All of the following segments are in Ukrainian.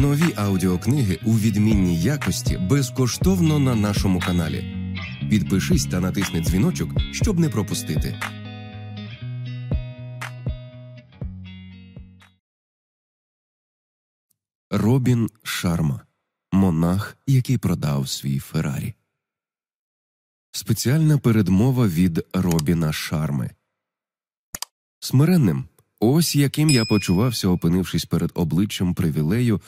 Нові аудіокниги у відмінній якості безкоштовно на нашому каналі. Підпишись та натисни дзвіночок, щоб не пропустити. Робін Шарма. Монах, який продав свій Феррарі. Спеціальна передмова від Робіна Шарми. Смиренним Ось яким я почувався, опинившись перед обличчям привілею,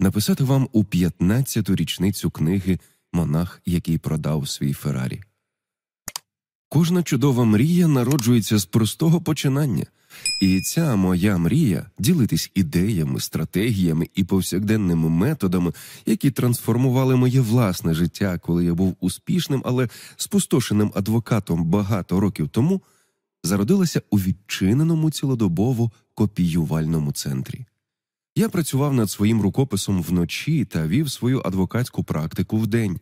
написати вам у 15-ту річницю книги Монах, який продав свій Феррарі. Кожна чудова мрія народжується з простого починання, і ця моя мрія ділитись ідеями, стратегіями і повсякденними методами, які трансформували моє власне життя, коли я був успішним, але спустошеним адвокатом багато років тому зародилася у відчиненому цілодобово копіювальному центрі. Я працював над своїм рукописом вночі та вів свою адвокатську практику вдень.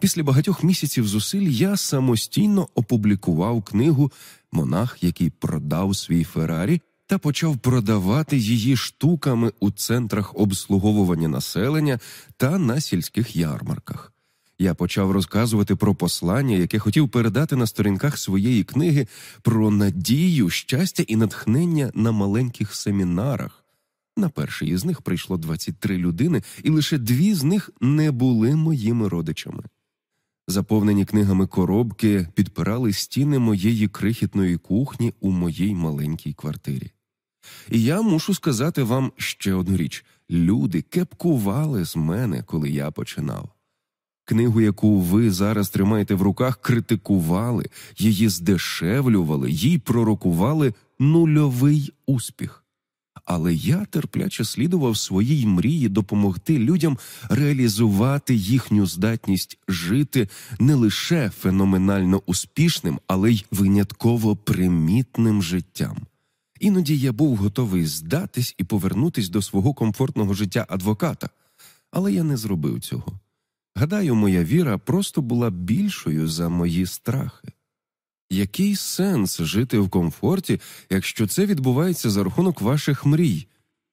Після багатьох місяців зусиль я самостійно опублікував книгу Монах, який продав свій Феррарі, та почав продавати її штуками у центрах обслуговування населення та на сільських ярмарках я почав розказувати про послання, яке хотів передати на сторінках своєї книги про надію, щастя і натхнення на маленьких семінарах. На перший із них прийшло 23 людини, і лише дві з них не були моїми родичами. Заповнені книгами коробки підпирали стіни моєї крихітної кухні у моїй маленькій квартирі. І я мушу сказати вам ще одну річ: люди кепкували з мене, коли я починав. Книгу, яку ви зараз тримаєте в руках, критикували, її здешевлювали, їй пророкували нульовий успіх. Але я терпляче слідував своїй мрії допомогти людям реалізувати їхню здатність жити не лише феноменально успішним, але й винятково примітним життям. Іноді я був готовий здатись і повернутись до свого комфортного життя адвоката, але я не зробив цього. Гадаю, моя віра просто була більшою за мої страхи. Який сенс жити в комфорті, якщо це відбувається за рахунок ваших мрій?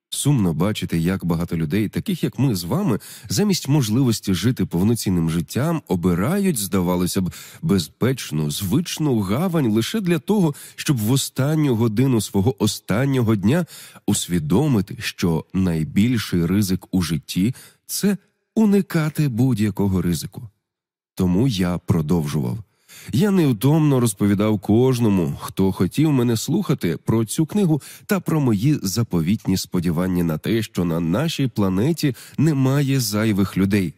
Сумно бачити, як багато людей, таких як ми з вами, замість можливості жити повноцінним життям, обирають, здавалося б, безпечну, звичну гавань лише для того, щоб в останню годину свого останнього дня усвідомити, що найбільший ризик у житті це уникати будь-якого ризику. Тому я продовжував. Я невтомно розповідав кожному, хто хотів мене слухати про цю книгу та про мої заповітні сподівання на те, що на нашій планеті немає зайвих людей.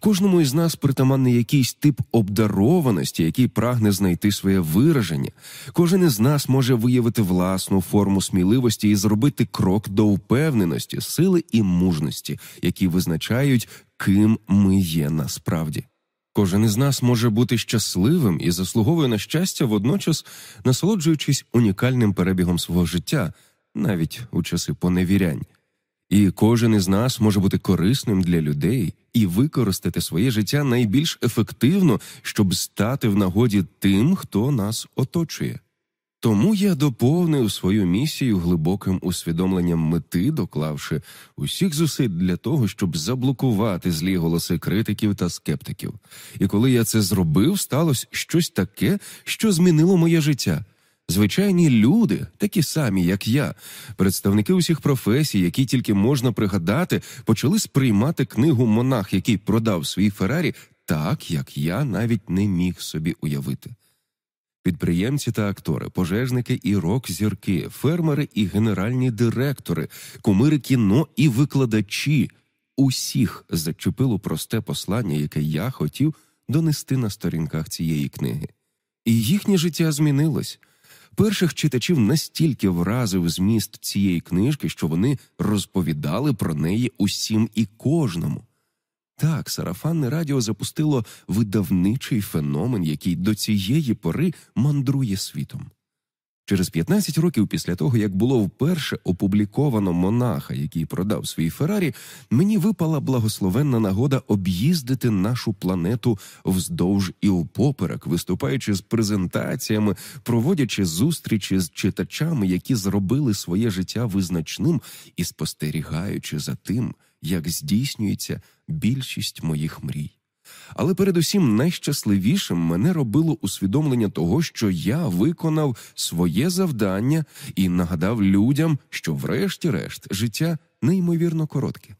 Кожному із нас притаманний якийсь тип обдарованості, який прагне знайти своє вираження. Кожен із нас може виявити власну форму сміливості і зробити крок до впевненості, сили і мужності, які визначають, ким ми є насправді. Кожен із нас може бути щасливим і заслуговує на щастя, водночас насолоджуючись унікальним перебігом свого життя, навіть у часи поневірянь. І кожен із нас може бути корисним для людей і використати своє життя найбільш ефективно, щоб стати в нагоді тим, хто нас оточує. Тому я доповнив свою місію глибоким усвідомленням мети, доклавши усіх зусиль для того, щоб заблокувати злі голоси критиків та скептиків. І коли я це зробив, сталося щось таке, що змінило моє життя. Звичайні люди, такі самі, як я, представники усіх професій, які тільки можна пригадати, почали сприймати книгу Монах, який продав свій Феррарі, так як я навіть не міг собі уявити. Підприємці та актори, пожежники і рок-зірки, фермери і генеральні директори, кумири кіно і викладачі усіх зачепило просте послання, яке я хотів донести на сторінках цієї книги. І їхнє життя змінилось. Перших читачів настільки вразив зміст цієї книжки, що вони розповідали про неї усім і кожному. Так, сарафанне радіо запустило видавничий феномен, який до цієї пори мандрує світом. Через 15 років після того, як було вперше опубліковано монаха, який продав свій Феррарі, мені випала благословенна нагода об'їздити нашу планету вздовж і упоперек, виступаючи з презентаціями, проводячи зустрічі з читачами, які зробили своє життя визначним, і спостерігаючи за тим, як здійснюється більшість моїх мрій. Але передусім найщасливішим мене робило усвідомлення того, що я виконав своє завдання і нагадав людям, що, врешті-решт, життя неймовірно коротке.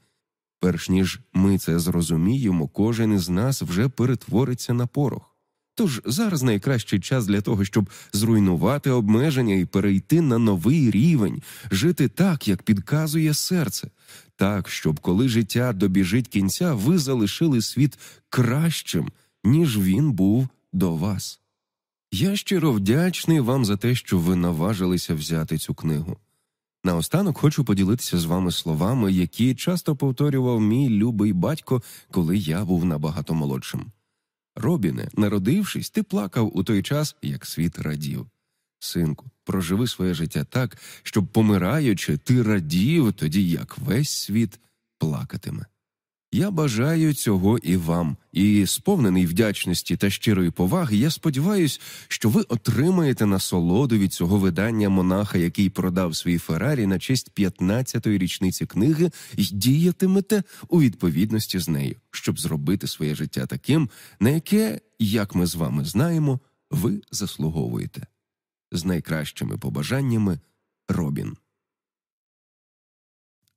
Перш ніж ми це зрозуміємо, кожен із нас вже перетвориться на порох. Тож зараз найкращий час для того, щоб зруйнувати обмеження і перейти на новий рівень, жити так, як підказує серце, так, щоб коли життя добіжить кінця, ви залишили світ кращим, ніж він був до вас. Я щиро вдячний вам за те, що ви наважилися взяти цю книгу. Наостанок хочу поділитися з вами словами, які часто повторював мій любий батько, коли я був набагато молодшим. Робіне, народившись, ти плакав у той час, як світ радів. Синку, проживи своє життя так, щоб, помираючи, ти радів, тоді як весь світ плакатиме. Я бажаю цього і вам, і сповнений вдячності та щирої поваги, я сподіваюся, що ви отримаєте насолоду від цього видання монаха, який продав свій Феррарі на честь 15-ї річниці книги, і діятимете у відповідності з нею, щоб зробити своє життя таким, на яке, як ми з вами знаємо, ви заслуговуєте. З найкращими побажаннями Робін.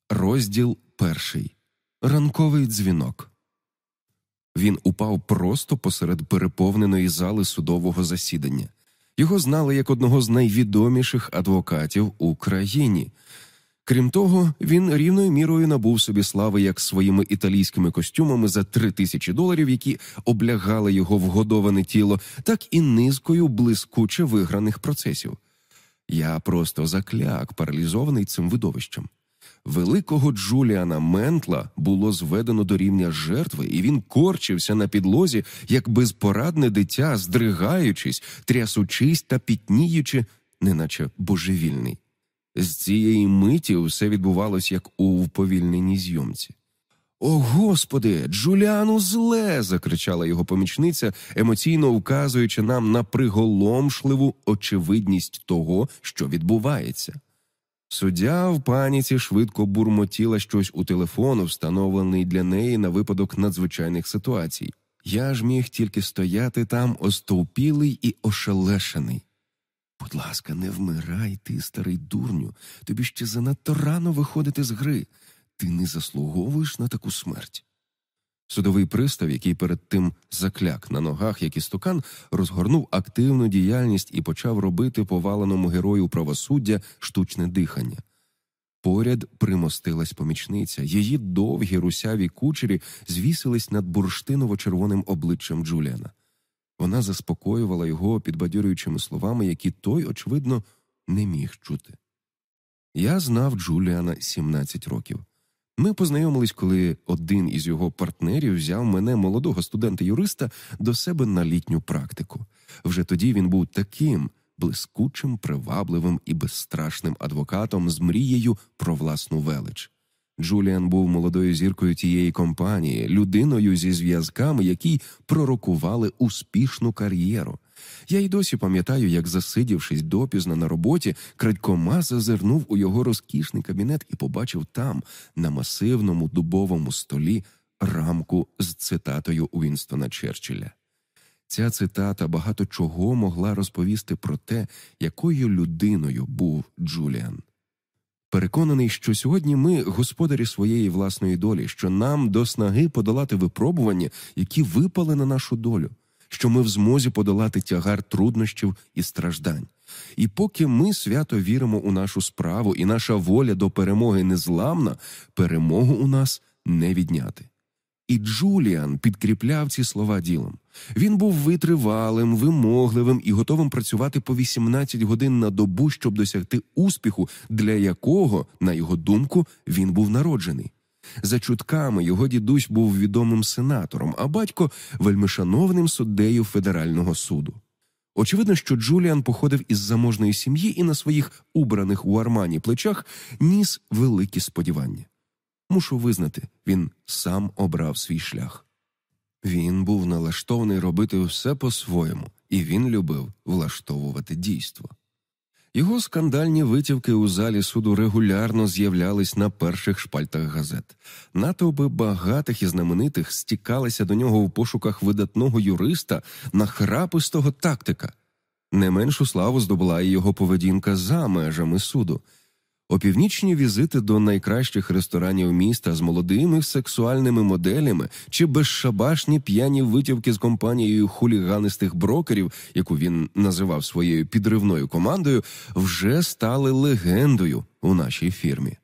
Розділ перший. Ранковий дзвінок. Він упав просто посеред переповненої зали судового засідання. Його знали як одного з найвідоміших адвокатів у країні. Крім того, він рівною мірою набув собі слави як своїми італійськими костюмами за три тисячі доларів, які облягали його вгодоване тіло, так і низкою блискуче виграних процесів. Я просто закляк, паралізований цим видовищем. Великого Джуліана Ментла було зведено до рівня жертви, і він корчився на підлозі, як безпорадне дитя, здригаючись, трясучись та пітніючи, неначе божевільний. З цієї миті все відбувалось як у вповільненій зйомці. О, господи, Джуліану зле. закричала його помічниця, емоційно вказуючи нам на приголомшливу очевидність того, що відбувається. Суддя в паніці швидко бурмотіла щось у телефону, встановлений для неї на випадок надзвичайних ситуацій. Я ж міг тільки стояти там, остовпілий і ошелешений. Будь ласка, не вмирай, ти, старий дурню, тобі ще занадто рано виходити з гри. Ти не заслуговуєш на таку смерть. Судовий пристав, який перед тим закляк на ногах, як істукан, розгорнув активну діяльність і почав робити поваленому герою правосуддя штучне дихання. Поряд примостилась помічниця, її довгі русяві кучері звісились над бурштиново-червоним обличчям Джуліана. Вона заспокоювала його підбадьорюючими словами, які той, очевидно, не міг чути. Я знав Джуліана 17 років. Ми познайомились, коли один із його партнерів взяв мене, молодого студента-юриста, до себе на літню практику. Вже тоді він був таким блискучим, привабливим і безстрашним адвокатом з мрією про власну велич. Джуліан був молодою зіркою тієї компанії, людиною зі зв'язками, які пророкували успішну кар'єру. Я й досі пам'ятаю, як, засидівшись допізно на роботі, крадькома зазирнув у його розкішний кабінет і побачив там, на масивному дубовому столі, рамку з цитатою Уінстона Черчилля. Ця цитата багато чого могла розповісти про те, якою людиною був Джуліан. Переконаний, що сьогодні ми господарі своєї власної долі, що нам до снаги подолати випробування, які випали на нашу долю що ми в змозі подолати тягар труднощів і страждань. І поки ми свято віримо у нашу справу, і наша воля до перемоги незламна, перемогу у нас не відняти. І Джуліан підкріпляв ці слова ділом. Він був витривалим, вимогливим і готовим працювати по 18 годин на добу, щоб досягти успіху, для якого, на його думку, він був народжений. За чутками його дідусь був відомим сенатором, а батько вельмишановним суддею федерального суду. Очевидно, що Джуліан походив із заможної сім'ї і на своїх убраних у армані плечах ніс великі сподівання. Мушу визнати, він сам обрав свій шлях. Він був налаштований робити все по-своєму, і він любив влаштовувати дійство. Його скандальні витівки у залі суду регулярно з'являлись на перших шпальтах газет. Натовпи багатих і знаменитих стікалися до нього в пошуках видатного юриста, нахрапистого тактика. Не меншу славу здобула і його поведінка за межами суду. Опівнічні візити до найкращих ресторанів міста з молодими сексуальними моделями чи безшабашні п'яні витівки з компанією хуліганистих брокерів, яку він називав своєю підривною командою, вже стали легендою у нашій фірмі.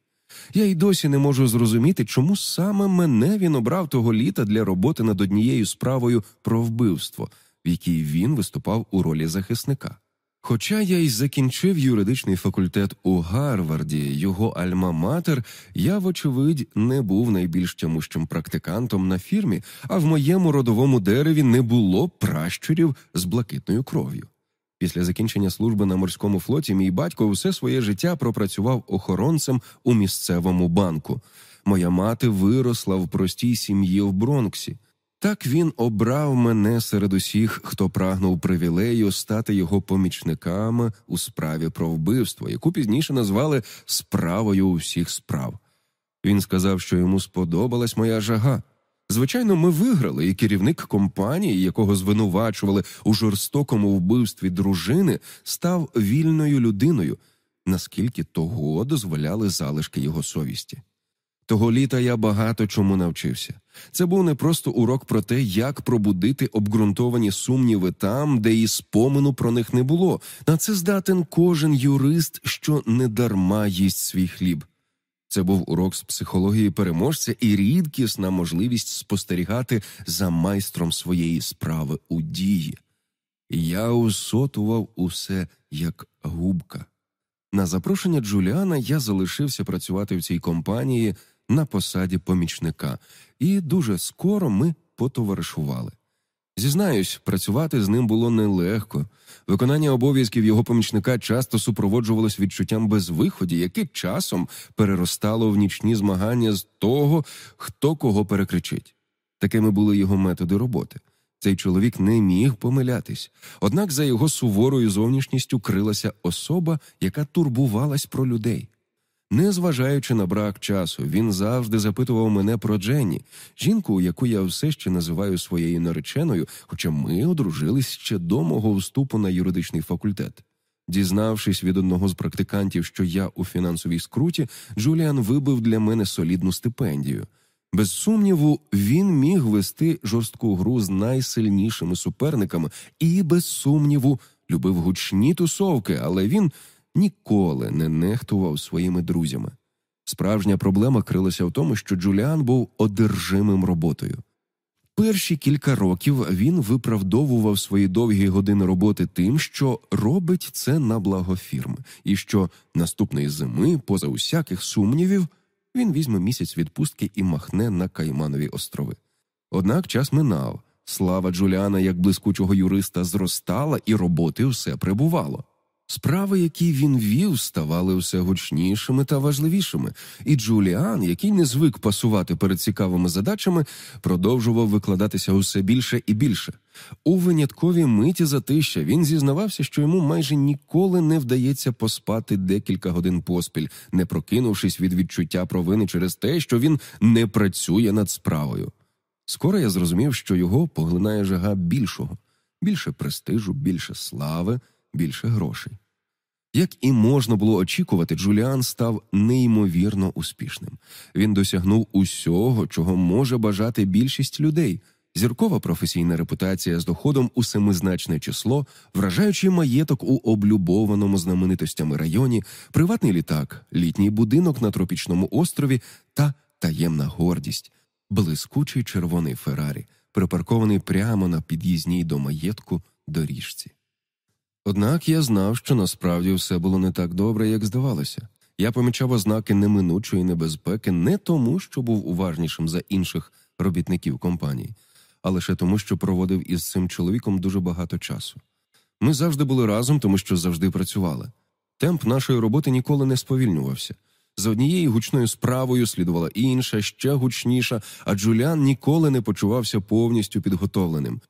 Я й досі не можу зрозуміти, чому саме мене він обрав того літа для роботи над однією справою про вбивство, в якій він виступав у ролі захисника. Хоча я й закінчив юридичний факультет у Гарварді, його альма-матер, я, вочевидь, не був найбільш тямущим практикантом на фірмі, а в моєму родовому дереві не було пращурів з блакитною кров'ю. Після закінчення служби на морському флоті мій батько все своє життя пропрацював охоронцем у місцевому банку. Моя мати виросла в простій сім'ї в Бронксі. Так він обрав мене серед усіх, хто прагнув привілею стати його помічниками у справі про вбивство, яку пізніше назвали справою усіх справ. Він сказав, що йому сподобалась моя жага. Звичайно, ми виграли, і керівник компанії, якого звинувачували у жорстокому вбивстві дружини, став вільною людиною, наскільки того дозволяли залишки його совісті. Того літа я багато чому навчився. Це був не просто урок про те, як пробудити обґрунтовані сумніви там, де і спомину про них не було. На це здатен кожен юрист, що не дарма їсть свій хліб. Це був урок з психології переможця і рідкісна можливість спостерігати за майстром своєї справи у дії. Я усотував усе як губка. На запрошення Джуліана я залишився працювати в цій компанії на посаді помічника, і дуже скоро ми потоваришували. Зізнаюсь, працювати з ним було нелегко. Виконання обов'язків його помічника часто супроводжувалось відчуттям безвиході, яке часом переростало в нічні змагання з того, хто кого перекричить. Такими були його методи роботи. Цей чоловік не міг помилятись, однак за його суворою зовнішністю крилася особа, яка турбувалась про людей. Незважаючи на брак часу, він завжди запитував мене про Дженні, жінку, яку я все ще називаю своєю нареченою, хоча ми одружились ще до мого вступу на юридичний факультет. Дізнавшись від одного з практикантів, що я у фінансовій скруті, Джуліан вибив для мене солідну стипендію. Без сумніву, він міг вести жорстку гру з найсильнішими суперниками і, без сумніву, любив гучні тусовки, але він ніколи не нехтував своїми друзями. Справжня проблема крилася в тому, що Джуліан був одержимим роботою. Перші кілька років він виправдовував свої довгі години роботи тим, що робить це на благо фірми, і що наступної зими, поза усяких сумнівів, він візьме місяць відпустки і махне на Кайманові острови. Однак час минав, слава Джуліана як блискучого юриста зростала, і роботи все прибувало. Справи, які він вів, ставали все гучнішими та важливішими, і Джуліан, який не звик пасувати перед цікавими задачами, продовжував викладатися усе більше і більше. У винятковій миті затища він зізнавався, що йому майже ніколи не вдається поспати декілька годин поспіль, не прокинувшись від відчуття провини через те, що він не працює над справою. Скоро я зрозумів, що його поглинає жага більшого, більше престижу, більше слави, більше грошей. Як і можна було очікувати, Джуліан став неймовірно успішним. Він досягнув усього, чого може бажати більшість людей. Зіркова професійна репутація з доходом у семизначне число, вражаючий маєток у облюбованому знаменитостями районі, приватний літак, літній будинок на тропічному острові та таємна гордість, блискучий червоний Феррарі, припаркований прямо на під'їзній до маєтку доріжці. Однак я знав, що насправді все було не так добре, як здавалося. Я помічав ознаки неминучої небезпеки не тому, що був уважнішим за інших робітників компанії, а лише тому, що проводив із цим чоловіком дуже багато часу. Ми завжди були разом, тому що завжди працювали. Темп нашої роботи ніколи не сповільнювався. За однією гучною справою слідувала інша, ще гучніша, а Джуліан ніколи не почувався повністю підготовленим.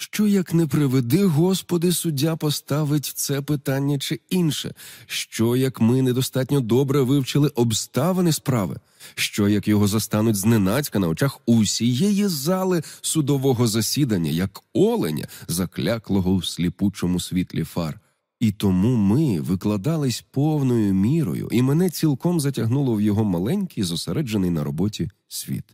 Що як не приведи, Господи, суддя поставить це питання чи інше? Що як ми недостатньо добре вивчили обставини справи? Що як його застануть зненацька на очах усієї зали судового засідання, як оленя, закляклого у сліпучому світлі фар? І тому ми викладались повною мірою, і мене цілком затягнуло в його маленький, зосереджений на роботі світ.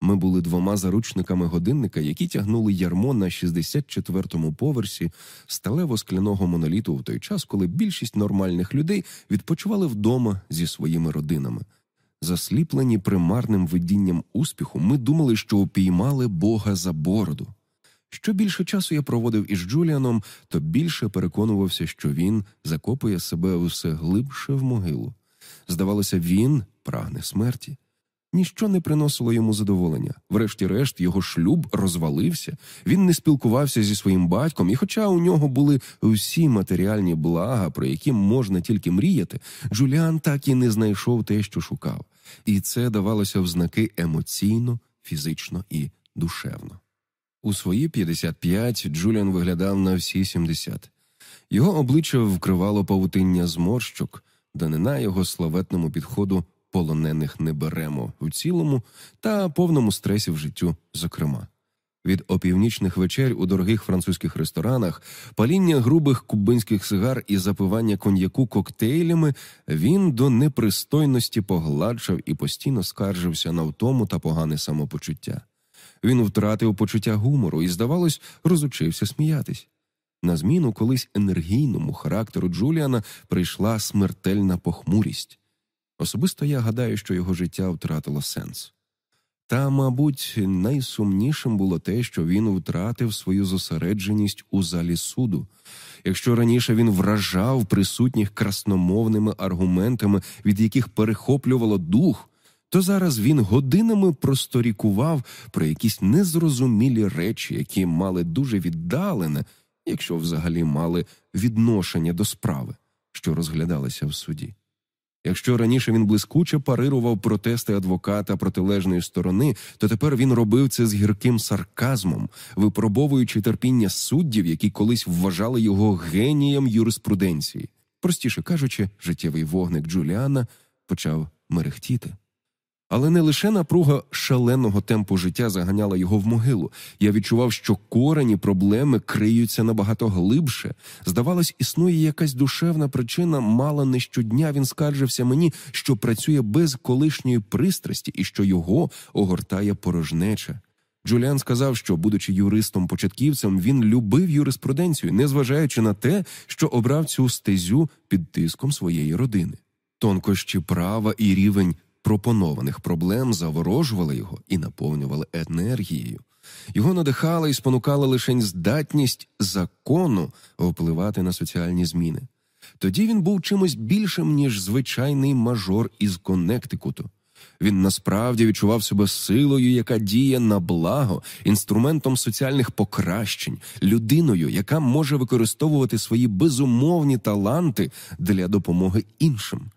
Ми були двома заручниками годинника, які тягнули ярмо на 64-му поверсі сталево скляного моноліту в той час, коли більшість нормальних людей відпочивали вдома зі своїми родинами. Засліплені примарним видінням успіху, ми думали, що упіймали Бога за бороду. Що більше часу я проводив із Джуліаном, то більше переконувався, що він закопує себе усе глибше в могилу. Здавалося, він прагне смерті. Ніщо не приносило йому задоволення. Врешті-решт, його шлюб розвалився. Він не спілкувався зі своїм батьком, і, хоча у нього були всі матеріальні блага, про які можна тільки мріяти, Джуліан так і не знайшов те, що шукав, і це давалося в знаки емоційно, фізично і душевно. У свої 55 Джуліан виглядав на всі 70. Його обличчя вкривало павутиння зморщок, данина його славетному підходу полонених не беремо у цілому та повному стресі в життю, зокрема. Від опівнічних вечер у дорогих французьких ресторанах, паління грубих кубинських сигар і запивання коньяку коктейлями він до непристойності погладшав і постійно скаржився на втому та погане самопочуття. Він втратив почуття гумору і, здавалось, розучився сміятись. На зміну колись енергійному характеру Джуліана прийшла смертельна похмурість. Особисто я гадаю, що його життя втратило сенс. Та, мабуть, найсумнішим було те, що він втратив свою зосередженість у залі суду. Якщо раніше він вражав присутніх красномовними аргументами, від яких перехоплювало дух, то зараз він годинами просторікував про якісь незрозумілі речі, які мали дуже віддалене, якщо взагалі мали відношення до справи, що розглядалися в суді. Якщо раніше він блискуче парирував протести адвоката протилежної сторони, то тепер він робив це з гірким сарказмом, випробовуючи терпіння суддів, які колись вважали його генієм юриспруденції. Простіше кажучи, життєвий вогник Джуліана почав мерехтіти. Але не лише напруга шаленого темпу життя заганяла його в могилу. Я відчував, що корені проблеми криються набагато глибше. Здавалось, існує якась душевна причина, мало не щодня він скаржився мені, що працює без колишньої пристрасті і що його огортає порожнеча. Джуліан сказав, що, будучи юристом-початківцем, він любив юриспруденцію, незважаючи на те, що обрав цю стезю під тиском своєї родини. Тонкощі права і рівень пропонованих проблем заворожували його і наповнювали енергією. Його надихала і спонукала лише здатність закону впливати на соціальні зміни. Тоді він був чимось більшим, ніж звичайний мажор із Коннектикуту. Він насправді відчував себе силою, яка діє на благо, інструментом соціальних покращень, людиною, яка може використовувати свої безумовні таланти для допомоги іншим.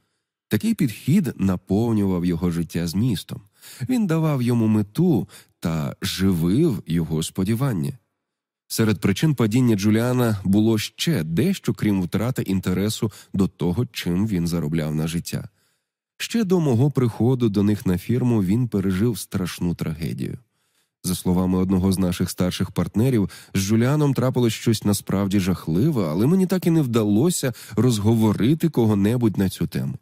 Такий підхід наповнював його життя змістом. Він давав йому мету та живив його сподівання. Серед причин падіння Джуліана було ще дещо, крім втрати інтересу до того, чим він заробляв на життя. Ще до мого приходу до них на фірму він пережив страшну трагедію. За словами одного з наших старших партнерів, з Джуліаном трапилось щось насправді жахливе, але мені так і не вдалося розговорити кого-небудь на цю тему.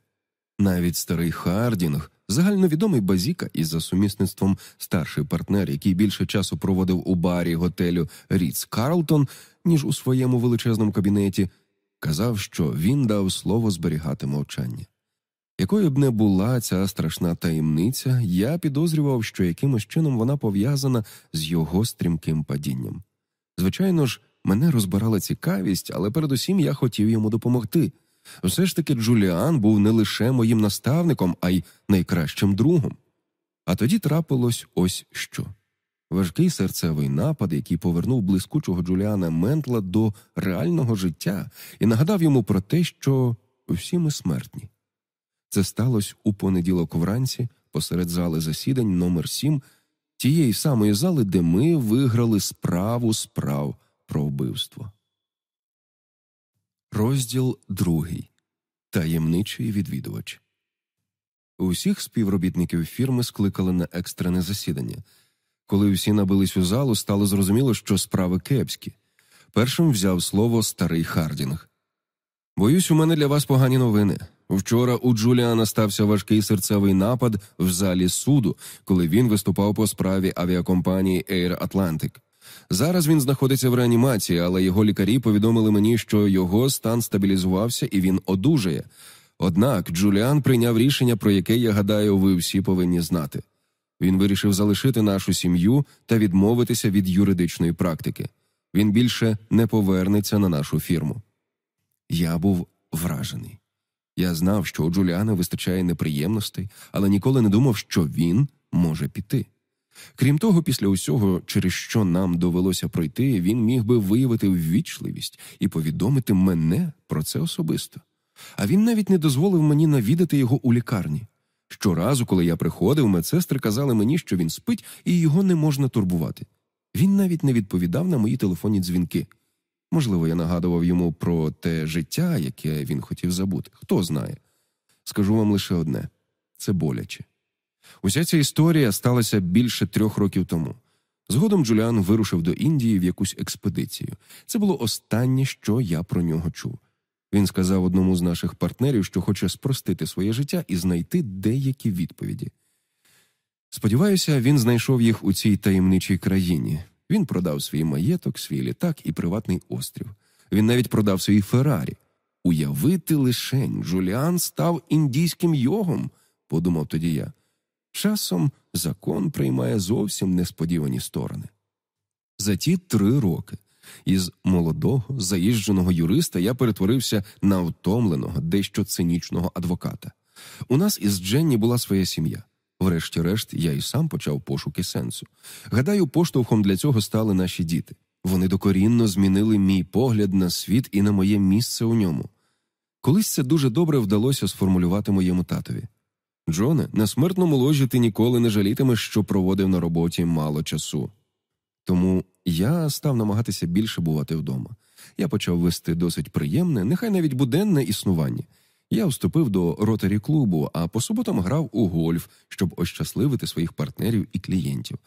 Навіть старий Хардінг, загальновідомий базіка і за сумісництвом старший партнер, який більше часу проводив у барі готелю Ріц Карлтон, ніж у своєму величезному кабінеті, казав, що він дав слово зберігати мовчання. Якою б не була ця страшна таємниця, я підозрював, що якимось чином вона пов'язана з його стрімким падінням. Звичайно ж, мене розбирала цікавість, але передусім я хотів йому допомогти. Все ж таки Джуліан був не лише моїм наставником, а й найкращим другом. А тоді трапилось ось що. Важкий серцевий напад, який повернув блискучого Джуліана Ментла до реального життя і нагадав йому про те, що всі ми смертні. Це сталося у понеділок вранці, посеред зали засідань номер 7 тієї самої зали, де ми виграли справу справ про вбивство. Розділ другий таємничий відвідувач. Усіх співробітників фірми скликали на екстрене засідання. Коли всі набились у залу, стало зрозуміло, що справи кепські. Першим взяв слово старий Хардінг. Боюсь, у мене для вас погані новини. Вчора у Джуліана стався важкий серцевий напад в залі суду, коли він виступав по справі авіакомпанії Air Atlantic. Зараз він знаходиться в реанімації, але його лікарі повідомили мені, що його стан стабілізувався і він одужає. Однак Джуліан прийняв рішення, про яке я гадаю, ви всі повинні знати. Він вирішив залишити нашу сім'ю та відмовитися від юридичної практики. Він більше не повернеться на нашу фірму. Я був вражений. Я знав, що у Джуліана вистачає неприємностей, але ніколи не думав, що він може піти. Крім того, після усього, через що нам довелося пройти, він міг би виявити ввічливість і повідомити мене про це особисто. А він навіть не дозволив мені навідати його у лікарні. Щоразу, коли я приходив, медсестри казали мені, що він спить і його не можна турбувати. Він навіть не відповідав на мої телефонні дзвінки. Можливо, я нагадував йому про те життя, яке він хотів забути. Хто знає. Скажу вам лише одне це боляче. Уся ця історія сталася більше трьох років тому. Згодом Джуліан вирушив до Індії в якусь експедицію. Це було останнє, що я про нього чув. Він сказав одному з наших партнерів, що хоче спростити своє життя і знайти деякі відповіді. Сподіваюся, він знайшов їх у цій таємничій країні. Він продав свій маєток, свій літак і приватний острів. Він навіть продав свій Феррарі. Уявити лишень, Джуліан став індійським йогом, подумав тоді я. Часом закон приймає зовсім несподівані сторони. За ті три роки із молодого, заїждженого юриста я перетворився на втомленого, дещо цинічного адвоката. У нас із Дженні була своя сім'я. Врешті-решт, я і сам почав пошуки сенсу. Гадаю, поштовхом для цього стали наші діти. Вони докорінно змінили мій погляд на світ і на моє місце у ньому. Колись це дуже добре вдалося сформулювати моєму татові. Джоне, на смертному ложі ти ніколи не жалітимеш, що проводив на роботі мало часу. Тому я став намагатися більше бувати вдома. Я почав вести досить приємне, нехай навіть буденне існування. Я вступив до ротарі клубу, а по суботам грав у гольф, щоб ощасливити своїх партнерів і клієнтів.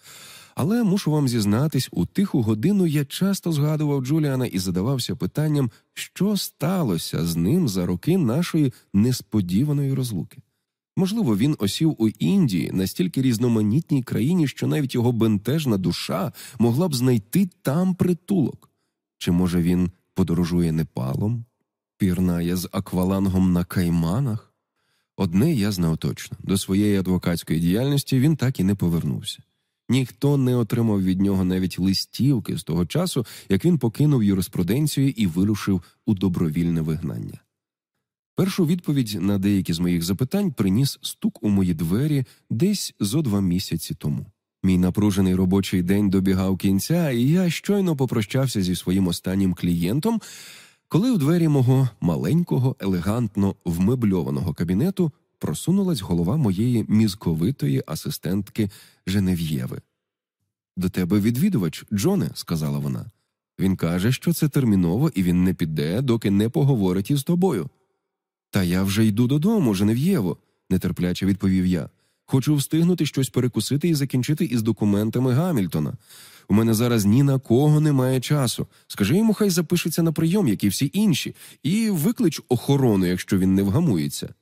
Але мушу вам зізнатись, у тиху годину я часто згадував Джуліана і задавався питанням, що сталося з ним за роки нашої несподіваної розлуки. Можливо, він осів у Індії настільки різноманітній країні, що навіть його бентежна душа могла б знайти там притулок. Чи може він подорожує Непалом, пірнає з аквалангом на кайманах? Одне я знав точно до своєї адвокатської діяльності він так і не повернувся. Ніхто не отримав від нього навіть листівки з того часу, як він покинув юриспруденцію і вирушив у добровільне вигнання. Першу відповідь на деякі з моїх запитань приніс стук у мої двері десь зо два місяці тому. Мій напружений робочий день добігав кінця, і я щойно попрощався зі своїм останнім клієнтом, коли в двері мого маленького, елегантно вмебльованого кабінету просунулась голова моєї мізковитої асистентки Женев'єви. До тебе відвідувач, Джоне, сказала вона. Він каже, що це терміново, і він не піде, доки не поговорить із тобою. Та я вже йду додому, Женев'єво, нетерпляче відповів я. Хочу встигнути щось перекусити і закінчити із документами Гамільтона. У мене зараз ні на кого немає часу. Скажи йому, хай запишеться на прийом, як і всі інші, і виклич охорону, якщо він не вгамується.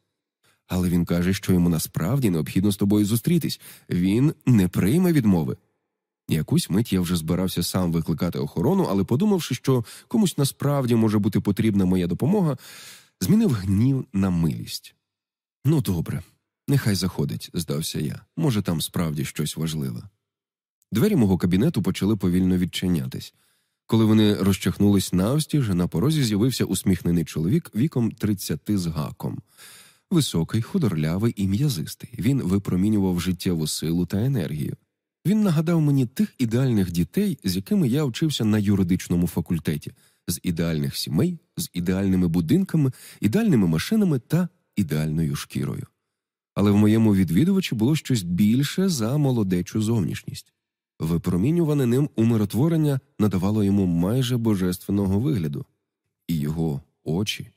Але він каже, що йому насправді необхідно з тобою зустрітись. Він не прийме відмови. Якусь мить я вже збирався сам викликати охорону, але подумавши, що комусь насправді може бути потрібна моя допомога, змінив гнів на милість. Ну, добре, нехай заходить, здався я. Може, там справді щось важливе. Двері мого кабінету почали повільно відчинятись. Коли вони розчахнулись навстіж, на порозі з'явився усміхнений чоловік віком тридцяти з гаком. Високий, худорлявий і м'язистий. Він випромінював життєву силу та енергію. Він нагадав мені тих ідеальних дітей, з якими я вчився на юридичному факультеті, з ідеальних сімей, з ідеальними будинками, ідеальними машинами та ідеальною шкірою. Але в моєму відвідувачі було щось більше за молодечу зовнішність. Випромінюване ним умиротворення надавало йому майже божественного вигляду, і його очі,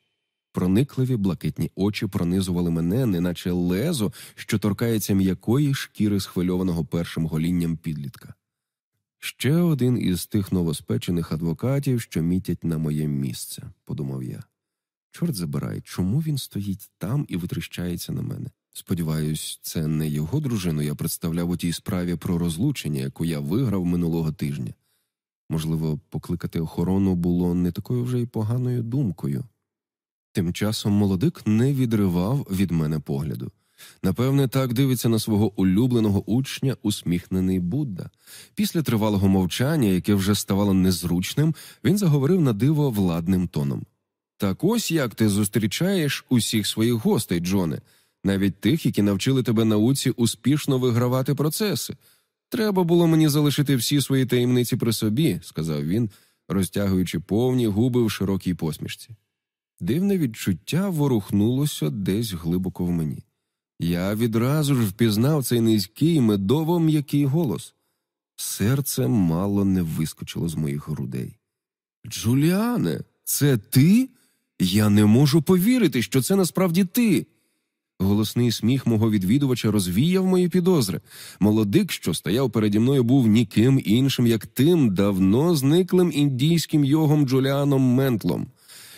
проникливі блакитні очі пронизували мене, неначе лезо, що торкається м'якої шкіри схвильованого першим голінням підлітка. Ще один із тих новоспечених адвокатів, що мітять на моє місце, подумав я. Чорт забирай, чому він стоїть там і витріщається на мене? Сподіваюсь, це не його дружину я представляв у тій справі про розлучення, яку я виграв минулого тижня. Можливо, покликати охорону було не такою вже й поганою думкою. Тим часом молодик не відривав від мене погляду. Напевне, так дивиться на свого улюбленого учня усміхнений Будда. Після тривалого мовчання, яке вже ставало незручним, він заговорив на диво владним тоном. Так ось як ти зустрічаєш усіх своїх гостей, Джоне, навіть тих, які навчили тебе науці успішно вигравати процеси. Треба було мені залишити всі свої таємниці при собі, сказав він, розтягуючи повні губи в широкій посмішці. Дивне відчуття ворухнулося десь глибоко в мені. Я відразу ж впізнав цей низький медово м'який голос. Серце мало не вискочило з моїх грудей. Джуліане, це ти? Я не можу повірити, що це насправді ти. Голосний сміх мого відвідувача розвіяв мої підозри. Молодик, що стояв переді мною, був ніким іншим, як тим давно зниклим індійським йогом Джуліаном Ментлом.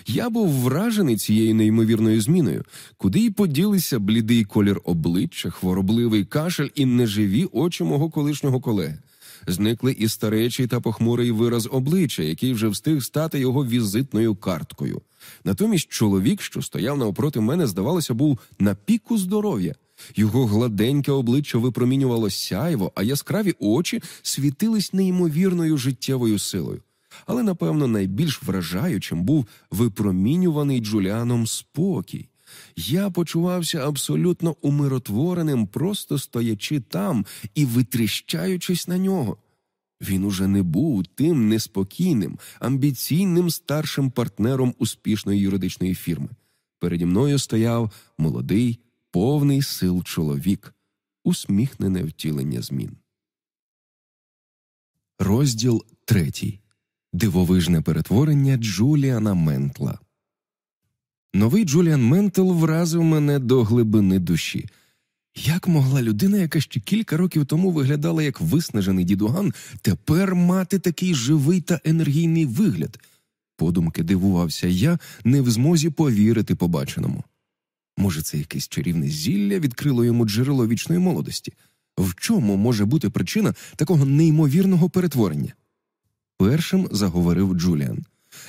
Я був вражений цією неймовірною зміною, куди й поділися блідий колір обличчя, хворобливий кашель і неживі очі мого колишнього колеги. Зникли і старечий та похмурий вираз обличчя, який вже встиг стати його візитною карткою. Натомість чоловік, що стояв навпроти мене, здавалося, був на піку здоров'я. Його гладеньке обличчя випромінювало сяйво, а яскраві очі світились неймовірною життєвою силою. Але, напевно, найбільш вражаючим був випромінюваний Джуліаном спокій. Я почувався абсолютно умиротвореним, просто стоячи там і витріщаючись на нього. Він уже не був тим неспокійним, амбіційним старшим партнером успішної юридичної фірми. Переді мною стояв молодий, повний сил чоловік, усміхнене втілення змін. Розділ третій. Дивовижне перетворення Джуліана Ментла. Новий Джуліан Ментл вразив мене до глибини душі. Як могла людина, яка ще кілька років тому виглядала як виснажений дідуган, тепер мати такий живий та енергійний вигляд? Подумки дивувався я, не в змозі повірити побаченому. Може, це якесь чарівне зілля відкрило йому джерело вічної молодості? В чому може бути причина такого неймовірного перетворення? Першим заговорив Джуліан.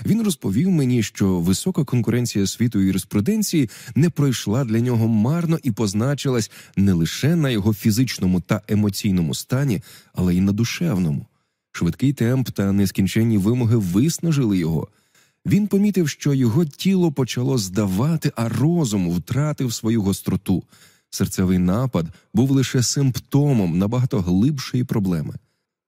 Він розповів мені, що висока конкуренція світу юриспруденції не пройшла для нього марно і позначилась не лише на його фізичному та емоційному стані, але й на душевному. Швидкий темп та нескінченні вимоги виснажили його. Він помітив, що його тіло почало здавати, а розум втратив свою гостроту. Серцевий напад був лише симптомом набагато глибшої проблеми.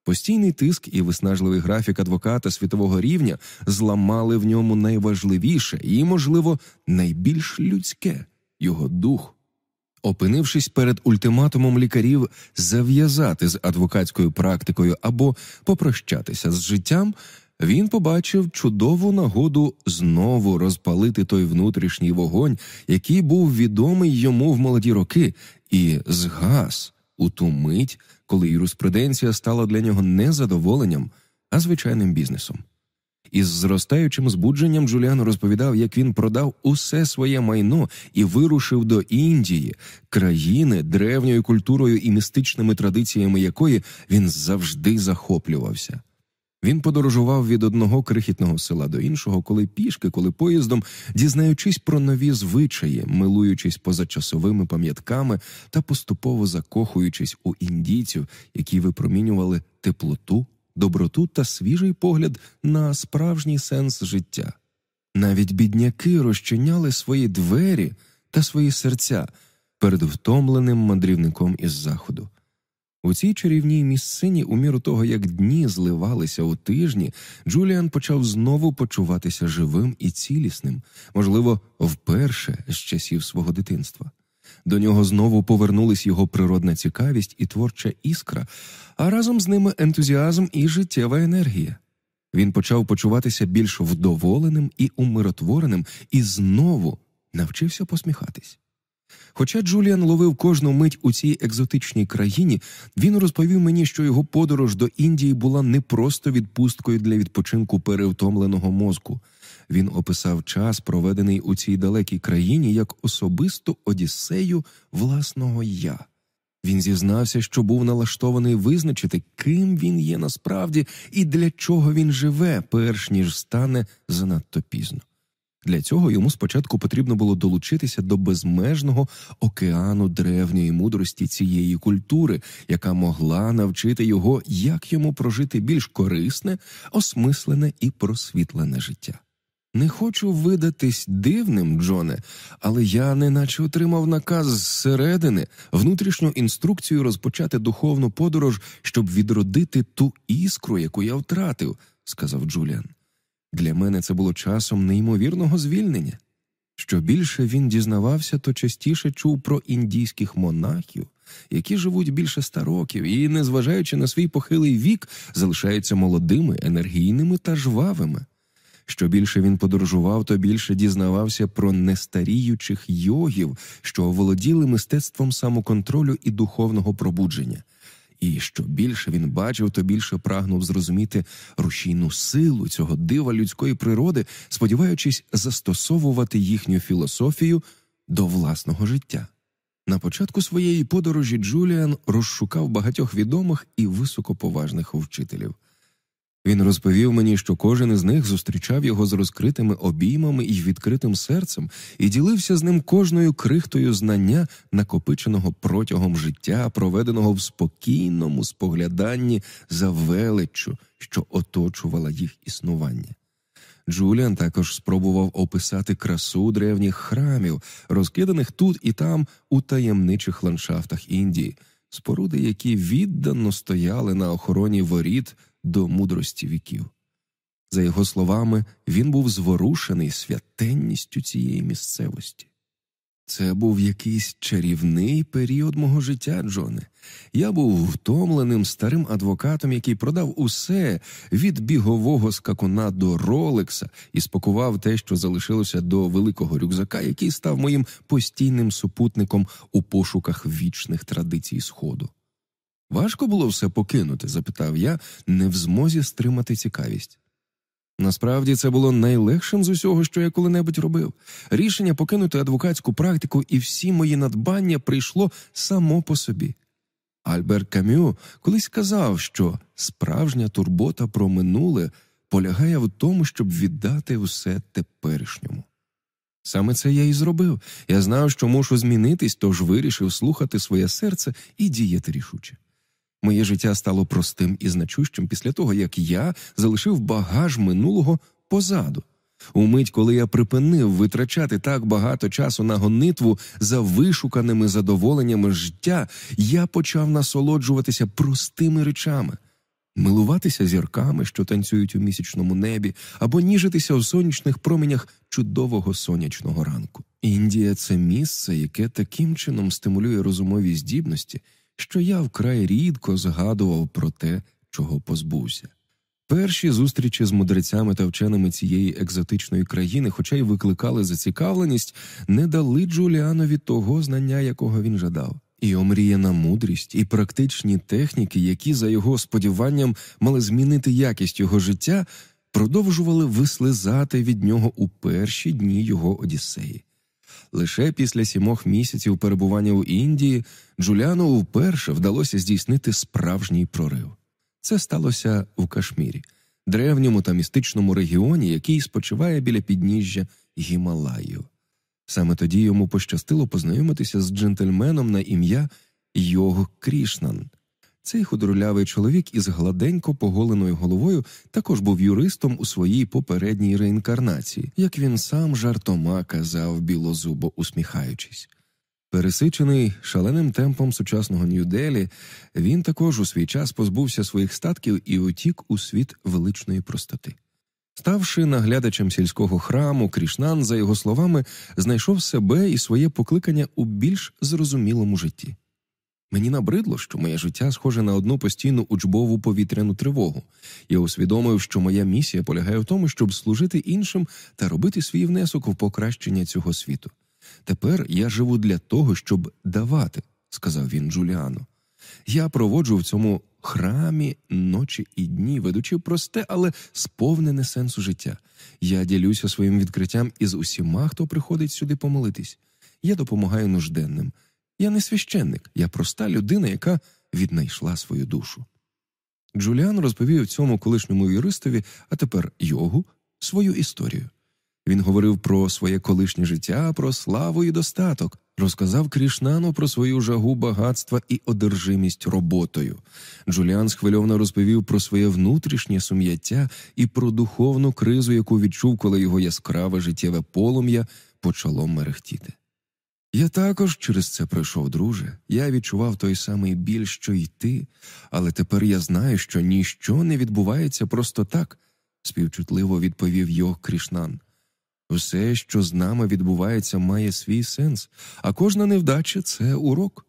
Постійний тиск і виснажливий графік адвоката світового рівня зламали в ньому найважливіше і, можливо, найбільш людське його дух. Опинившись перед ультиматумом лікарів зав'язати з адвокатською практикою або попрощатися з життям, він побачив чудову нагоду знову розпалити той внутрішній вогонь, який був відомий йому в молоді роки, і згас у ту мить, коли юриспруденція стала для нього не задоволенням, а звичайним бізнесом. Із зростаючим збудженням Джуліан розповідав, як він продав усе своє майно і вирушив до Індії, країни, древньою культурою і містичними традиціями якої він завжди захоплювався. Він подорожував від одного крихітного села до іншого, коли пішки, коли поїздом, дізнаючись про нові звичаї, милуючись позачасовими пам'ятками та поступово закохуючись у індійців, які випромінювали теплоту, доброту та свіжий погляд на справжній сенс життя. Навіть бідняки розчиняли свої двері та свої серця перед втомленим мандрівником із заходу. У цій чарівній місцині, у міру того, як дні зливалися у тижні, Джуліан почав знову почуватися живим і цілісним, можливо, вперше з часів свого дитинства. До нього знову повернулись його природна цікавість і творча іскра, а разом з ними ентузіазм і життєва енергія. Він почав почуватися більш вдоволеним і умиротвореним і знову навчився посміхатись. Хоча Джуліан ловив кожну мить у цій екзотичній країні, він розповів мені, що його подорож до Індії була не просто відпусткою для відпочинку перевтомленого мозку. Він описав час, проведений у цій далекій країні, як особисту одіссею власного я. Він зізнався, що був налаштований визначити, ким він є насправді і для чого він живе, перш ніж стане занадто пізно. Для цього йому спочатку потрібно було долучитися до безмежного океану древньої мудрості цієї культури, яка могла навчити його, як йому прожити більш корисне, осмислене і просвітлене життя. Не хочу видатись дивним, Джоне, але я неначе отримав наказ зсередини, внутрішню інструкцію розпочати духовну подорож, щоб відродити ту іскру, яку я втратив, сказав Джуліан. Для мене це було часом неймовірного звільнення. Що більше він дізнавався, то частіше чув про індійських монахів, які живуть більше ста років і, незважаючи на свій похилий вік, залишаються молодими, енергійними та жвавими. Що більше він подорожував, то більше дізнавався про нестаріючих йогів, що оволоділи мистецтвом самоконтролю і духовного пробудження. І що більше він бачив, то більше прагнув зрозуміти рушійну силу цього дива людської природи, сподіваючись застосовувати їхню філософію до власного життя. На початку своєї подорожі Джуліан розшукав багатьох відомих і високоповажних вчителів. Він розповів мені, що кожен із них зустрічав його з розкритими обіймами і відкритим серцем, і ділився з ним кожною крихтою знання, накопиченого протягом життя, проведеного в спокійному спогляданні за величчю, що оточувала їх існування. Джуліан також спробував описати красу древніх храмів, розкиданих тут і там у таємничих ландшафтах Індії, споруди, які віддано стояли на охороні воріт до мудрості віків. За його словами, він був зворушений святенністю цієї місцевості. Це був якийсь чарівний період мого життя, Джоне. Я був втомленим старим адвокатом, який продав усе від бігового скакуна до ролекса і спакував те, що залишилося до великого рюкзака, який став моїм постійним супутником у пошуках вічних традицій Сходу. Важко було все покинути? запитав я, не в змозі стримати цікавість. Насправді це було найлегшим з усього, що я коли-небудь робив. Рішення покинути адвокатську практику і всі мої надбання прийшло само по собі. Альберт Камю колись казав, що справжня турбота про минуле полягає в тому, щоб віддати все теперішньому. Саме це я і зробив. Я знав, що мушу змінитись, тож вирішив слухати своє серце і діяти рішуче. Моє життя стало простим і значущим після того, як я залишив багаж минулого позаду. Умить, коли я припинив витрачати так багато часу на гонитву за вишуканими задоволеннями життя, я почав насолоджуватися простими речами, милуватися зірками, що танцюють у місячному небі, або ніжитися у сонячних променях чудового сонячного ранку. Індія це місце, яке таким чином стимулює розумові здібності що я вкрай рідко згадував про те, чого позбувся. Перші зустрічі з мудрецями та вченими цієї екзотичної країни, хоча й викликали зацікавленість, не дали Джуліанові того знання, якого він жадав. І омріяна мудрість, і практичні техніки, які, за його сподіванням, мали змінити якість його життя, продовжували вислизати від нього у перші дні його Одіссеї. Лише після сімох місяців перебування у Індії Джуліану вперше вдалося здійснити справжній прорив. Це сталося в Кашмірі, древньому та містичному регіоні, який спочиває біля підніжжя Гімалаю. Саме тоді йому пощастило познайомитися з джентльменом на ім'я Йог Крішнан. Цей худорлявий чоловік із гладенько поголеною головою також був юристом у своїй попередній реінкарнації, як він сам жартома казав білозубо усміхаючись. Пересичений шаленим темпом сучасного Нью-Делі, він також у свій час позбувся своїх статків і утік у світ величної простоти. Ставши наглядачем сільського храму, Крішнан, за його словами, знайшов себе і своє покликання у більш зрозумілому житті. Мені набридло, що моє життя схоже на одну постійну учбову повітряну тривогу. Я усвідомив, що моя місія полягає в тому, щоб служити іншим та робити свій внесок в покращення цього світу. Тепер я живу для того, щоб давати, сказав він Джуліану. Я проводжу в цьому храмі ночі і дні, ведучи просте, але сповнене сенсу життя. Я ділюся своїм відкриттям із усіма, хто приходить сюди помолитись. Я допомагаю нужденним. Я не священник, я проста людина, яка віднайшла свою душу. Джуліан розповів цьому колишньому юристові, а тепер йогу, свою історію. Він говорив про своє колишнє життя, про славу і достаток, розказав Крішнану про свою жагу багатства і одержимість роботою. Джуліан схвильовано розповів про своє внутрішнє сум'яття і про духовну кризу, яку відчув, коли його яскраве життєве полум'я почало мерехтіти. Я також через це пройшов, друже. Я відчував той самий біль, що й ти, але тепер я знаю, що ніщо не відбувається просто так, співчутливо відповів Йог Крішнан. Все, що з нами відбувається, має свій сенс, а кожна невдача це урок.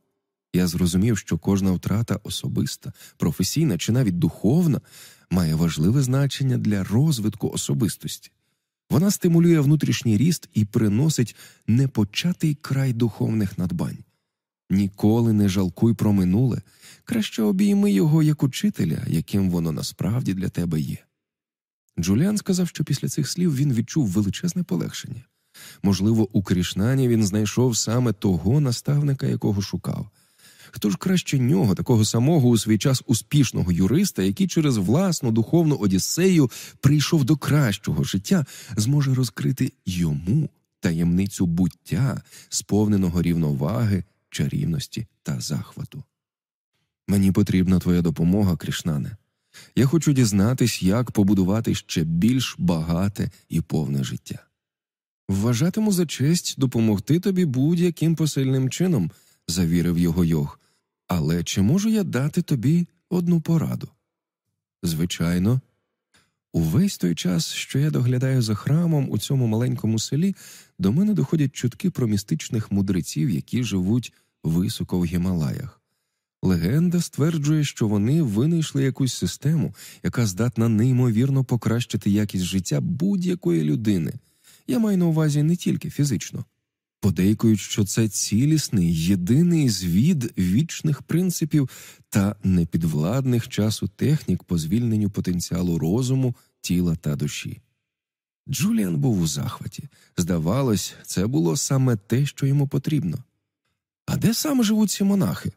Я зрозумів, що кожна втрата особиста, професійна чи навіть духовна має важливе значення для розвитку особистості. Вона стимулює внутрішній ріст і приносить непочатий край духовних надбань. Ніколи не жалкуй про минуле, краще обійми його як учителя, яким воно насправді для тебе є. Джуліан сказав, що після цих слів він відчув величезне полегшення. Можливо, у Крішнані він знайшов саме того наставника, якого шукав. Хто ж краще нього, такого самого у свій час успішного юриста, який через власну духовну одіссею прийшов до кращого життя, зможе розкрити йому таємницю буття, сповненого рівноваги, чарівності та захвату? Мені потрібна твоя допомога, Крішнане. Я хочу дізнатись, як побудувати ще більш багате і повне життя. Вважатиму за честь допомогти тобі будь-яким посильним чином, завірив його Йог. Але чи можу я дати тобі одну пораду? Звичайно, увесь той час, що я доглядаю за храмом у цьому маленькому селі, до мене доходять чутки про містичних мудреців, які живуть високо в Гімалаях. Легенда стверджує, що вони винайшли якусь систему, яка здатна неймовірно покращити якість життя будь-якої людини. Я маю на увазі не тільки фізично. Подейкують, що це цілісний, єдиний звід вічних принципів та непідвладних часу технік по звільненню потенціалу розуму, тіла та душі. Джуліан був у захваті. Здавалось, це було саме те, що йому потрібно. А де саме живуть ці монахи?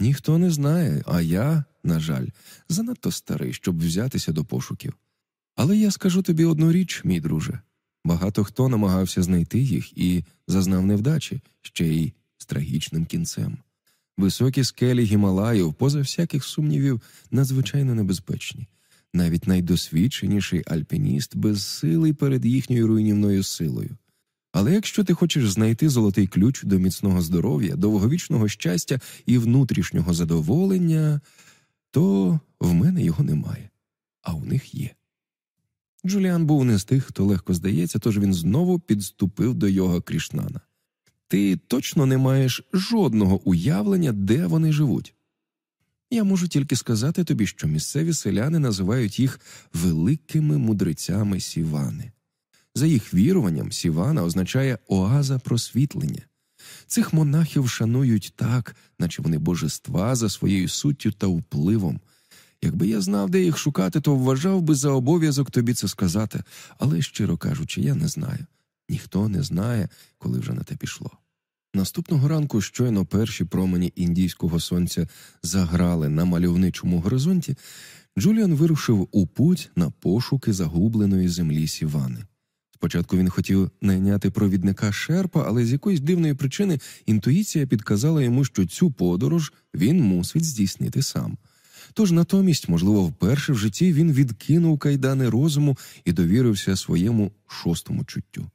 Ніхто не знає, а я, на жаль, занадто старий, щоб взятися до пошуків. Але я скажу тобі одну річ, мій друже. Багато хто намагався знайти їх і зазнав невдачі ще й з трагічним кінцем. Високі скелі Гімалаю, поза всяких сумнівів, надзвичайно небезпечні. Навіть найдосвідченіший альпініст безсилий перед їхньою руйнівною силою. Але якщо ти хочеш знайти золотий ключ до міцного здоров'я, довговічного щастя і внутрішнього задоволення, то в мене його немає, а у них є. Джуліан був не з тих, хто легко здається, тож він знову підступив до його Крішнана. Ти точно не маєш жодного уявлення, де вони живуть. Я можу тільки сказати тобі, що місцеві селяни називають їх великими мудрецями Сівани. За їх віруванням, Сівана означає оаза просвітлення. Цих монахів шанують так, наче вони божества за своєю суттю та впливом. Якби я знав, де їх шукати, то вважав би за обов'язок тобі це сказати, але, щиро кажучи, я не знаю. Ніхто не знає, коли вже на те пішло. Наступного ранку щойно перші промені індійського сонця заграли на мальовничому горизонті, Джуліан вирушив у путь на пошуки загубленої землі Сівани. Спочатку він хотів найняти провідника Шерпа, але з якоїсь дивної причини інтуїція підказала йому, що цю подорож він мусить здійснити сам. Тож натомість, можливо, вперше в житті він відкинув кайдани розуму і довірився своєму шостому чуттю.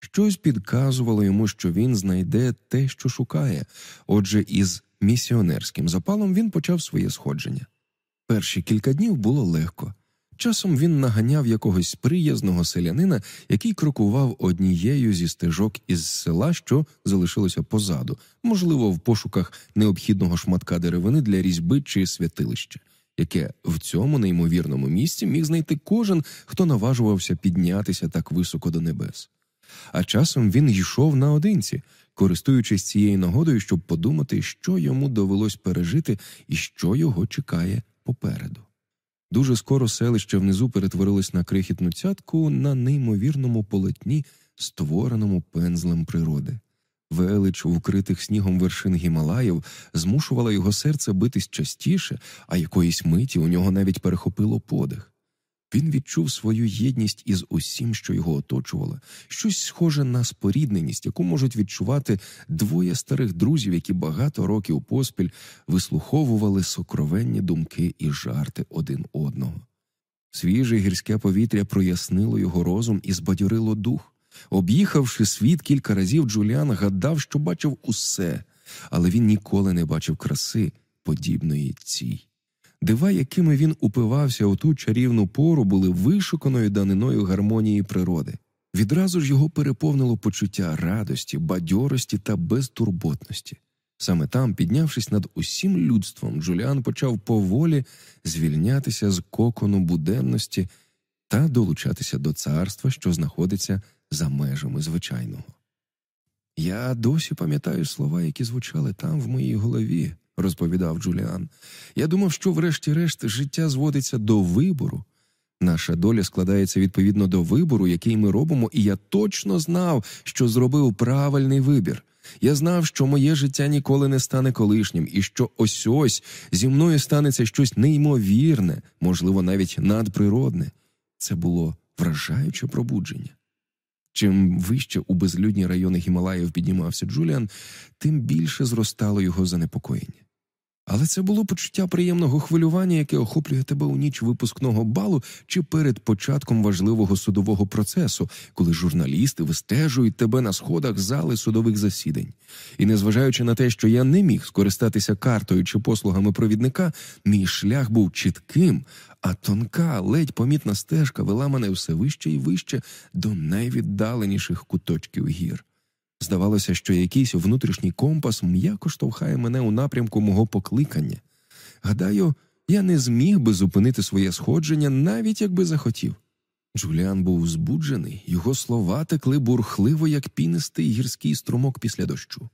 Щось підказувало йому, що він знайде те, що шукає, отже, із місіонерським запалом він почав своє сходження. Перші кілька днів було легко. Часом він наганяв якогось приязного селянина, який крокував однією зі стежок із села, що залишилося позаду, можливо, в пошуках необхідного шматка деревини для різьби чи святилища, яке в цьому неймовірному місці міг знайти кожен, хто наважувався піднятися так високо до небес. А часом він йшов наодинці, користуючись цією нагодою, щоб подумати, що йому довелось пережити і що його чекає попереду. Дуже скоро селище внизу перетворилось на крихітну цятку на неймовірному полотні, створеному пензлем природи. Велич, укритих снігом вершин Гімалаїв, змушувала його серце битись частіше, а якоїсь миті у нього навіть перехопило подих. Він відчув свою єдність із усім, що його оточувало, щось схоже на спорідненість, яку можуть відчувати двоє старих друзів, які багато років поспіль вислуховували сокровенні думки і жарти один одного. Свіже гірське повітря прояснило його розум і збадьорило дух. Об'їхавши світ кілька разів, Джуліан гадав, що бачив усе, але він ніколи не бачив краси, подібної цій. Дива, якими він упивався у ту чарівну пору, були вишуканою даниною гармонії природи. Відразу ж його переповнило почуття радості, бадьорості та безтурботності. Саме там, піднявшись над усім людством, Джуліан почав поволі звільнятися з кокону буденності та долучатися до царства, що знаходиться за межами звичайного. Я досі пам'ятаю слова, які звучали там в моїй голові, розповідав Джуліан. Я думав, що, врешті-решт, життя зводиться до вибору. Наша доля складається відповідно до вибору, який ми робимо, і я точно знав, що зробив правильний вибір. Я знав, що моє життя ніколи не стане колишнім, і що ось ось зі мною станеться щось неймовірне, можливо, навіть надприродне. Це було вражаюче пробудження. Чим вище у безлюдні райони Гімалаїв піднімався Джуліан, тим більше зростало його занепокоєння. Але це було почуття приємного хвилювання, яке охоплює тебе у ніч випускного балу чи перед початком важливого судового процесу, коли журналісти вистежують тебе на сходах зали судових засідань. І незважаючи на те, що я не міг скористатися картою чи послугами провідника, мій шлях був чітким, а тонка, ледь помітна стежка вела мене все вище і вище до найвіддаленіших куточків гір. Здавалося, що якийсь внутрішній компас м'яко штовхає мене у напрямку мого покликання. Гадаю, я не зміг би зупинити своє сходження, навіть якби захотів. Джуліан був збуджений, його слова текли бурхливо, як пінистий гірський струмок після дощу.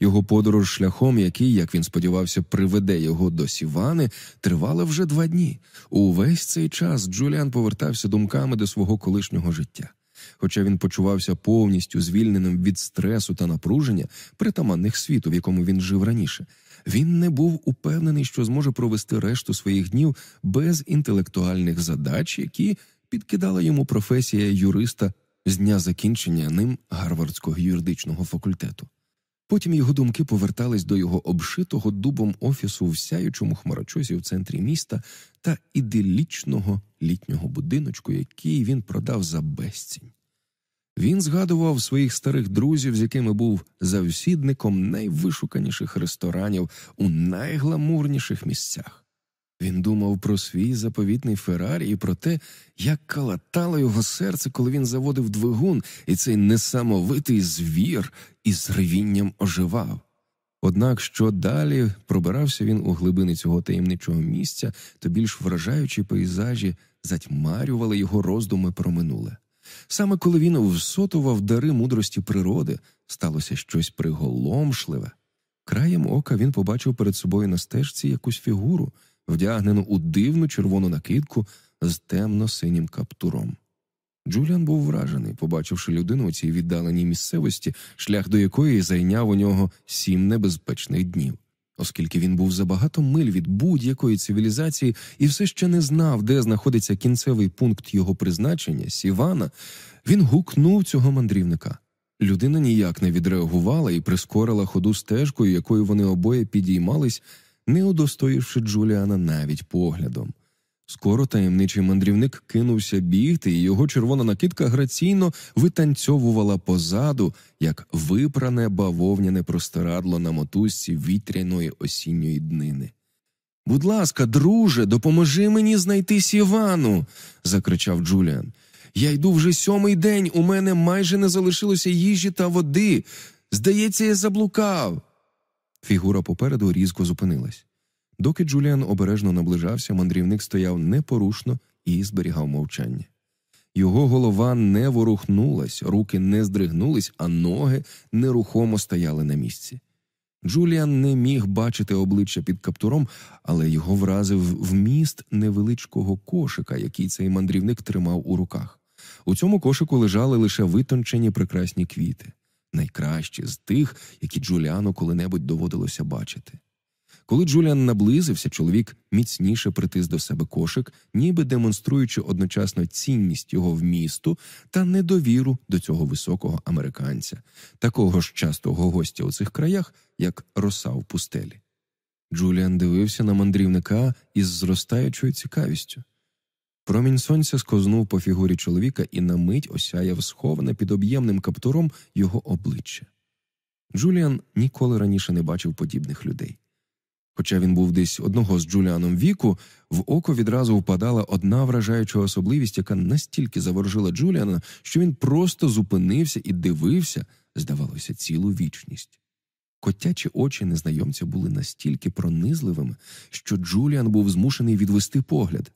Його подорож шляхом, який, як він сподівався, приведе його до Сівани, тривала вже два дні. Увесь цей час Джуліан повертався думками до свого колишнього життя. Хоча він почувався повністю звільненим від стресу та напруження, притаманних світу, в якому він жив раніше, він не був упевнений, що зможе провести решту своїх днів без інтелектуальних задач, які підкидала йому професія юриста з дня закінчення ним Гарвардського юридичного факультету. Потім його думки повертались до його обшитого дубом офісу в сяючому хмарочосі в центрі міста та іделічного літнього будиночку, який він продав за безцінь. Він згадував своїх старих друзів, з якими був завсідником найвишуканіших ресторанів у найгламурніших місцях. Він думав про свій заповітний Феррарі і про те, як калатало його серце, коли він заводив двигун, і цей несамовитий звір із ревінням оживав. Однак що далі пробирався він у глибини цього таємничого місця, то більш вражаючі пейзажі затьмарювали його роздуми про минуле. Саме коли він всотував дари мудрості природи, сталося щось приголомшливе. Краєм ока він побачив перед собою на стежці якусь фігуру, вдягнену у дивну червону накидку з темно-синім каптуром. Джуліан був вражений, побачивши людину у цій віддаленій місцевості, шлях до якої зайняв у нього сім небезпечних днів. Оскільки він був за багато миль від будь-якої цивілізації і все ще не знав, де знаходиться кінцевий пункт його призначення, Сівана, він гукнув цього мандрівника. Людина ніяк не відреагувала і прискорила ходу стежкою, якою вони обоє підіймались, не удостоївши Джуліана навіть поглядом. Скоро таємничий мандрівник кинувся бігти, і його червона накидка граційно витанцьовувала позаду, як випране бавовняне простирадло на мотузці вітряної осінньої днини. Будь ласка, друже, допоможи мені знайти Сівану, закричав Джуліан. Я йду вже сьомий день, у мене майже не залишилося їжі та води. Здається, я заблукав. Фігура попереду різко зупинилась. Доки Джуліан обережно наближався, мандрівник стояв непорушно і зберігав мовчання. Його голова не ворухнулась, руки не здригнулись, а ноги нерухомо стояли на місці. Джуліан не міг бачити обличчя під каптуром, але його вразив вміст невеличкого кошика, який цей мандрівник тримав у руках. У цьому кошику лежали лише витончені прекрасні квіти, найкращі з тих, які Джуліану коли-небудь доводилося бачити. Коли Джуліан наблизився, чоловік міцніше притис до себе кошик, ніби демонструючи одночасно цінність його вмісту та недовіру до цього високого американця, такого ж частого гостя у цих краях, як роса в пустелі. Джуліан дивився на мандрівника із зростаючою цікавістю. Промінь сонця скознув по фігурі чоловіка і на мить осяяв сховане під об'ємним каптуром його обличчя. Джуліан ніколи раніше не бачив подібних людей. Хоча він був десь одного з Джуліаном віку, в око відразу впадала одна вражаюча особливість, яка настільки заворожила Джуліана, що він просто зупинився і дивився, здавалося, цілу вічність. Котячі очі незнайомця були настільки пронизливими, що Джуліан був змушений відвести погляд.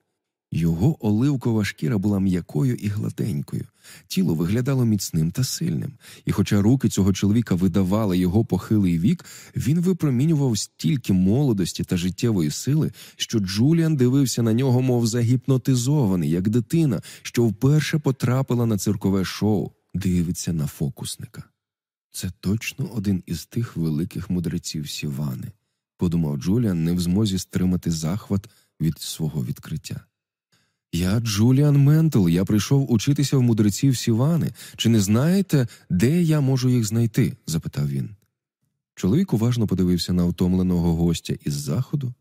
Його оливкова шкіра була м'якою і гладенькою, тіло виглядало міцним та сильним, і, хоча руки цього чоловіка видавали його похилий вік, він випромінював стільки молодості та життєвої сили, що Джуліан дивився на нього, мов загіпнотизований, як дитина, що вперше потрапила на циркове шоу, дивиться на фокусника. Це точно один із тих великих мудреців Сівани, подумав Джуліан, не в змозі стримати захват від свого відкриття. Я Джуліан Ментл, я прийшов учитися в мудреців Сівани. Чи не знаєте, де я можу їх знайти? запитав він. Чоловік уважно подивився на втомленого гостя із заходу.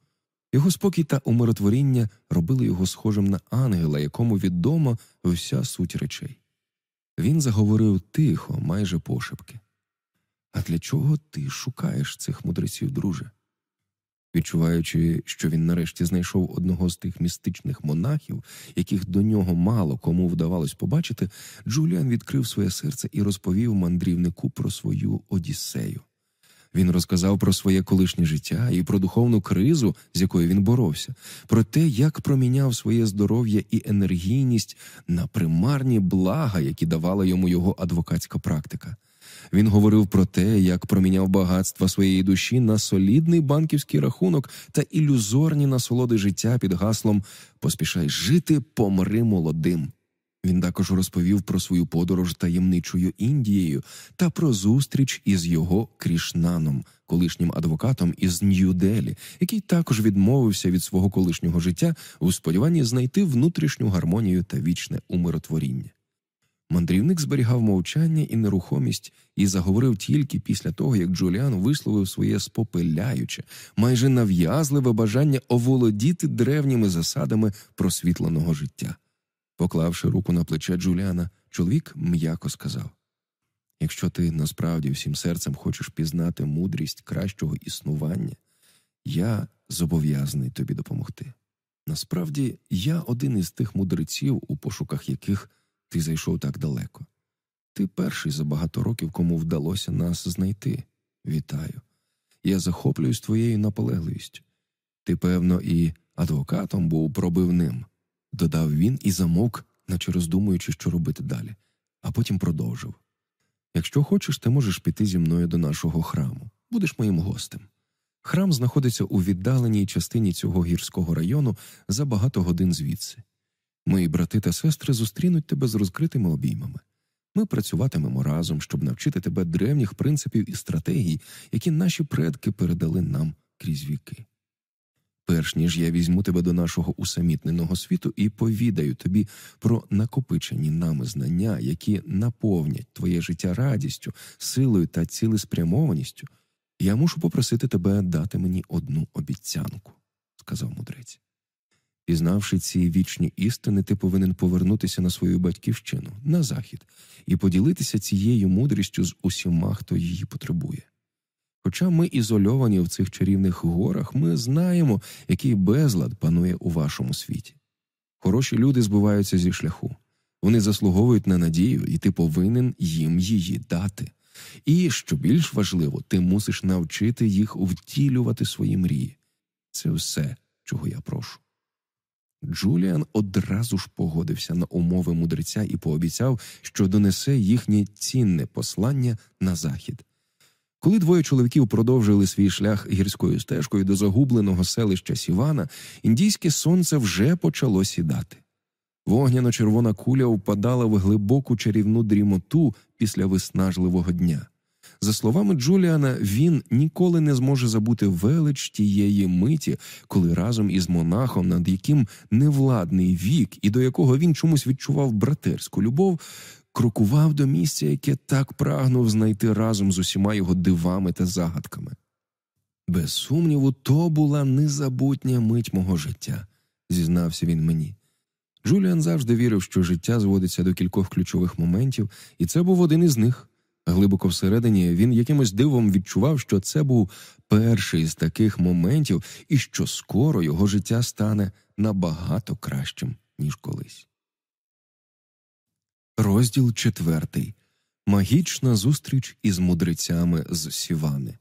Його спокій та умиротворіння робили його схожим на ангела, якому відома вся суть речей. Він заговорив тихо, майже пошепки. А для чого ти шукаєш цих мудреців, друже? Відчуваючи, що він нарешті знайшов одного з тих містичних монахів, яких до нього мало кому вдавалось побачити, Джуліан відкрив своє серце і розповів мандрівнику про свою одіссею. Він розказав про своє колишнє життя і про духовну кризу, з якою він боровся, про те, як проміняв своє здоров'я і енергійність на примарні блага, які давала йому його адвокатська практика. Він говорив про те, як проміняв багатства своєї душі на солідний банківський рахунок та ілюзорні насолоди життя під гаслом Поспішай жити, помри молодим. Він також розповів про свою подорож таємничою Індією та про зустріч із його Крішнаном, колишнім адвокатом із Нью-Делі, який також відмовився від свого колишнього життя у сподіванні знайти внутрішню гармонію та вічне умиротворіння. Мандрівник зберігав мовчання і нерухомість і заговорив тільки після того, як Джуліан висловив своє спопиляюче, майже нав'язливе бажання оволодіти древніми засадами просвітленого життя. Поклавши руку на плече Джуліана, чоловік м'яко сказав: Якщо ти насправді всім серцем хочеш пізнати мудрість кращого існування, я зобов'язаний тобі допомогти. Насправді, я один із тих мудреців, у пошуках яких ти зайшов так далеко. Ти перший за багато років, кому вдалося нас знайти. Вітаю. Я захоплююсь твоєю наполегливістю. Ти, певно, і адвокатом був пробивним, додав він і замовк, наче роздумуючи, що робити далі, а потім продовжив. Якщо хочеш, ти можеш піти зі мною до нашого храму, будеш моїм гостем. Храм знаходиться у віддаленій частині цього гірського району за багато годин звідси. Мої брати та сестри зустрінуть тебе з розкритими обіймами. Ми працюватимемо разом, щоб навчити тебе древніх принципів і стратегій, які наші предки передали нам крізь віки. Перш ніж я візьму тебе до нашого усамітненого світу і повідаю тобі про накопичені нами знання, які наповнять твоє життя радістю, силою та цілеспрямованістю, я мушу попросити тебе дати мені одну обіцянку, сказав мудрець. Пізнавши ці вічні істини, ти повинен повернутися на свою батьківщину, на захід, і поділитися цією мудрістю з усіма, хто її потребує. Хоча ми ізольовані в цих чарівних горах, ми знаємо, який безлад панує у вашому світі. Хороші люди збиваються зі шляху. Вони заслуговують на надію, і ти повинен їм її дати. І, що більш важливо, ти мусиш навчити їх втілювати свої мрії. Це все, чого я прошу. Джуліан одразу ж погодився на умови мудреця і пообіцяв, що донесе їхнє цінне послання на захід. Коли двоє чоловіків продовжили свій шлях гірською стежкою до загубленого селища Сівана, індійське сонце вже почало сідати. Вогняно-червона куля впадала в глибоку чарівну дрімоту після виснажливого дня. За словами Джуліана, він ніколи не зможе забути велич тієї миті, коли разом із монахом, над яким невладний вік і до якого він чомусь відчував братерську любов, крокував до місця, яке так прагнув знайти разом з усіма його дивами та загадками. Без сумніву, то була незабутня мить мого життя, зізнався він мені. Джуліан завжди вірив, що життя зводиться до кількох ключових моментів, і це був один із них. Глибоко всередині він якимось дивом відчував, що це був перший з таких моментів, і що скоро його життя стане набагато кращим, ніж колись. Розділ четвертий. Магічна зустріч із мудрецями з Сівани.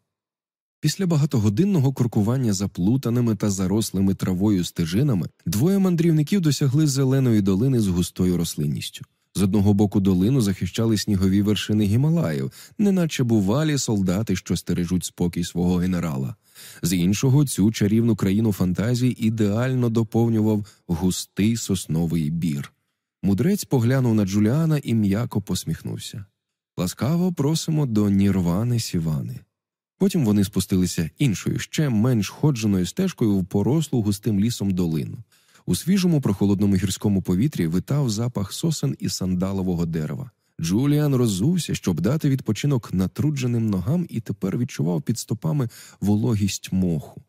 Після багатогодинного крокування заплутаними та зарослими травою стежинами двоє мандрівників досягли зеленої долини з густою рослинністю. З одного боку долину захищали снігові вершини Гімалаїв, неначе бувалі солдати, що стережуть спокій свого генерала. З іншого цю чарівну країну фантазій ідеально доповнював густий сосновий бір. Мудрець поглянув на Джуліана і м'яко посміхнувся. Ласкаво просимо до Нірвани Сівани. Потім вони спустилися іншою, ще менш ходженою стежкою в порослу густим лісом долину. У свіжому прохолодному гірському повітрі витав запах сосен і сандалового дерева. Джуліан роззувся, щоб дати відпочинок натрудженим ногам, і тепер відчував під стопами вологість моху.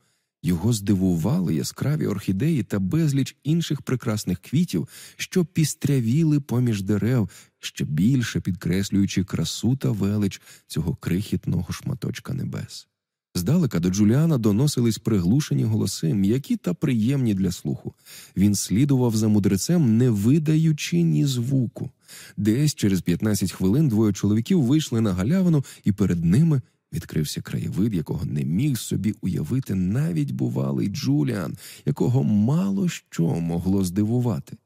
Його здивували яскраві орхідеї та безліч інших прекрасних квітів, що пістрявіли поміж дерев, ще більше підкреслюючи красу та велич цього крихітного шматочка небес. Здалека до Джуліана доносились приглушені голоси, м'які та приємні для слуху. Він слідував за мудрецем, не видаючи ні звуку. Десь через 15 хвилин двоє чоловіків вийшли на галявину, і перед ними відкрився краєвид, якого не міг собі уявити навіть бувалий Джуліан, якого мало що могло здивувати.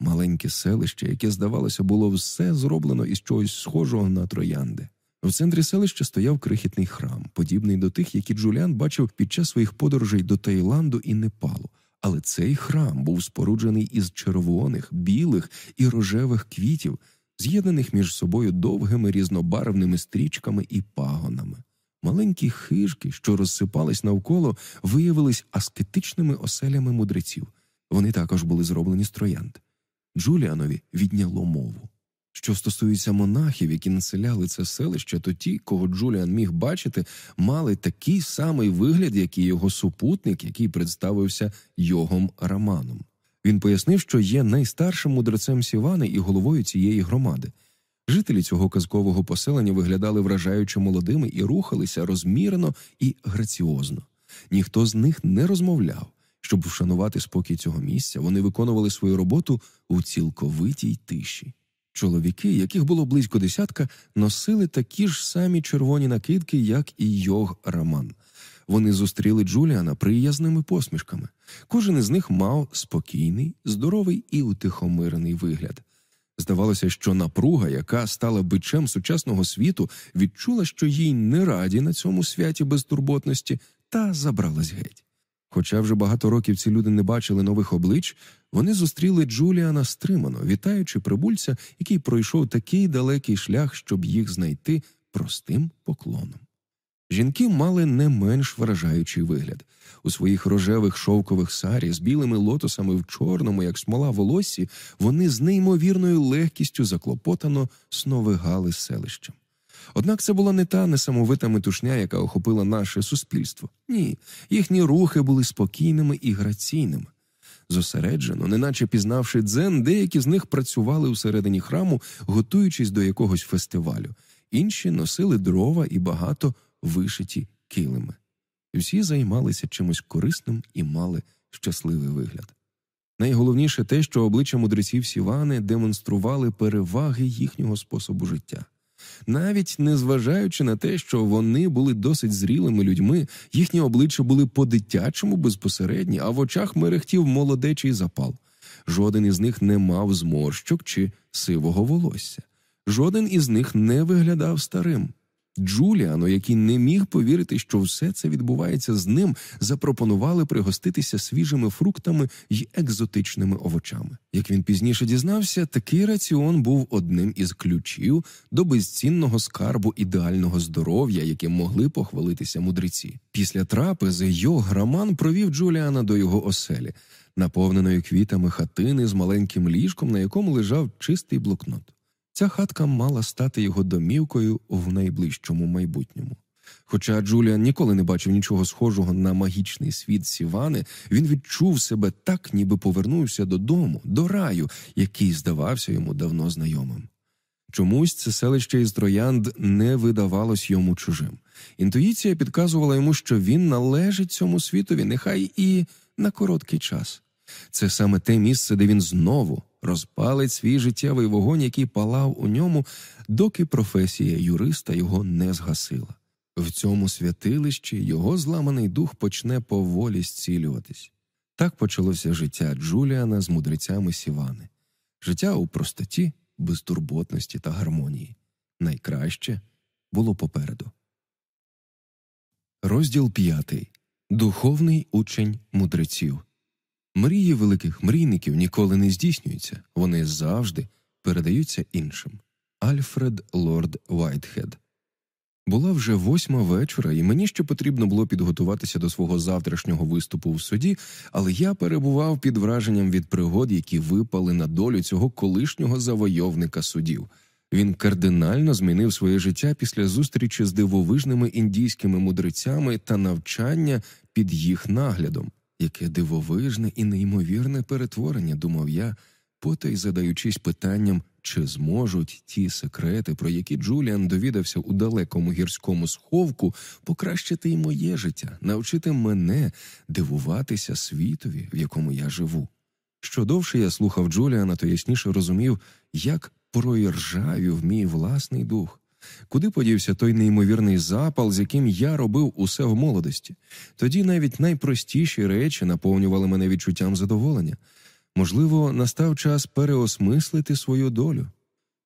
Маленьке селище, яке, здавалося, було все зроблено із чогось схожого на троянди. В центрі селища стояв крихітний храм, подібний до тих, які Джуліан бачив під час своїх подорожей до Таїланду і Непалу. Але цей храм був споруджений із червоних, білих і рожевих квітів, з'єднаних між собою довгими різнобарвними стрічками і пагонами. Маленькі хижки, що розсипались навколо, виявились аскетичними оселями мудреців. Вони також були зроблені з троянд. Джуліанові відняло мову. Що стосується монахів, які населяли це селище, то ті, кого Джуліан міг бачити, мали такий самий вигляд, як і його супутник, який представився Йогом Раманом. Він пояснив, що є найстаршим мудрецем Сівани і головою цієї громади. Жителі цього казкового поселення виглядали вражаючи молодими і рухалися розмірено і граціозно. Ніхто з них не розмовляв. Щоб вшанувати спокій цього місця, вони виконували свою роботу у цілковитій тиші. Чоловіки, яких було близько десятка, носили такі ж самі червоні накидки, як і йог Раман. Вони зустріли Джуліана приязними посмішками. Кожен із них мав спокійний, здоровий і утихомирений вигляд. Здавалося, що напруга, яка стала бичем сучасного світу, відчула, що їй не раді на цьому святі безтурботності, та забралась геть. Хоча вже багато років ці люди не бачили нових облич, вони зустріли Джуліана стримано, вітаючи прибульця, який пройшов такий далекий шлях, щоб їх знайти простим поклоном. Жінки мали не менш вражаючий вигляд. У своїх рожевих шовкових сарі з білими лотосами в чорному, як смола волоссі, вони з неймовірною легкістю заклопотано сновигали селищем. Однак це була не та несамовита метушня, яка охопила наше суспільство. Ні, їхні рухи були спокійними і граційними. Зосереджено, неначе пізнавши дзен, деякі з них працювали усередині храму, готуючись до якогось фестивалю, інші носили дрова і багато вишиті килими. Всі займалися чимось корисним і мали щасливий вигляд. Найголовніше те, що обличчя мудреців Сівани демонстрували переваги їхнього способу життя. Навіть незважаючи на те, що вони були досить зрілими людьми, їхні обличчя були по-дитячому безпосередні, а в очах мерехтів молодечий запал. Жоден із них не мав зморщок чи сивого волосся. Жоден із них не виглядав старим. Джуліану, який не міг повірити, що все це відбувається з ним, запропонували пригоститися свіжими фруктами й екзотичними овочами. Як він пізніше дізнався, такий раціон був одним із ключів до безцінного скарбу ідеального здоров'я, яким могли похвалитися мудреці. Після трапези Йог Раман провів Джуліана до його оселі, наповненої квітами хатини з маленьким ліжком, на якому лежав чистий блокнот. Ця хатка мала стати його домівкою в найближчому майбутньому. Хоча Джуліан ніколи не бачив нічого схожого на магічний світ Сівани, він відчув себе так, ніби повернувся додому, до раю, який здавався йому давно знайомим. Чомусь це селище із троянд не видавалось йому чужим. Інтуїція підказувала йому, що він належить цьому світові, нехай і на короткий час. Це саме те місце, де він знову розпалить свій життєвий вогонь, який палав у ньому, доки професія юриста його не згасила. В цьому святилищі його зламаний дух почне поволі зцілюватись. Так почалося життя Джуліана з мудрецями Сівани, життя у простоті, безтурботності та гармонії. Найкраще було попереду. Розділ п'ятий Духовний учень мудреців. Мрії великих мрійників ніколи не здійснюються, вони завжди передаються іншим. Альфред Лорд Вайтхед. Була вже восьма вечора, і мені ще потрібно було підготуватися до свого завтрашнього виступу в суді, але я перебував під враженням від пригод, які випали на долю цього колишнього завойовника судів. Він кардинально змінив своє життя після зустрічі з дивовижними індійськими мудрецями та навчання під їх наглядом. Яке дивовижне і неймовірне перетворення, думав я, потай задаючись питанням, чи зможуть ті секрети, про які Джуліан довідався у далекому гірському сховку, покращити й моє життя, навчити мене дивуватися світові, в якому я живу. Що довше я слухав Джуліана, то ясніше розумів, як проіржавів мій власний дух. Куди подівся той неймовірний запал, з яким я робив усе в молодості? Тоді навіть найпростіші речі наповнювали мене відчуттям задоволення. Можливо, настав час переосмислити свою долю.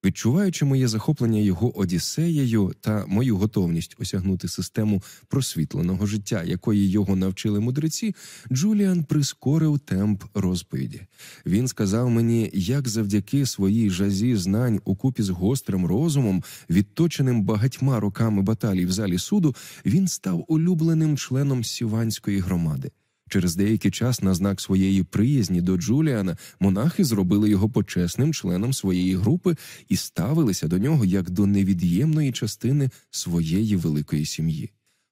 Відчуваючи моє захоплення його одіссеєю та мою готовність осягнути систему просвітленого життя, якої його навчили мудреці, Джуліан прискорив темп розповіді. Він сказав мені, як завдяки своїй жазі знань у купі з гострим розумом, відточеним багатьма роками баталій в залі суду, він став улюбленим членом сіванської громади. Через деякий час, на знак своєї приязні до Джуліана, монахи зробили його почесним членом своєї групи і ставилися до нього як до невід'ємної частини своєї великої сім'ї.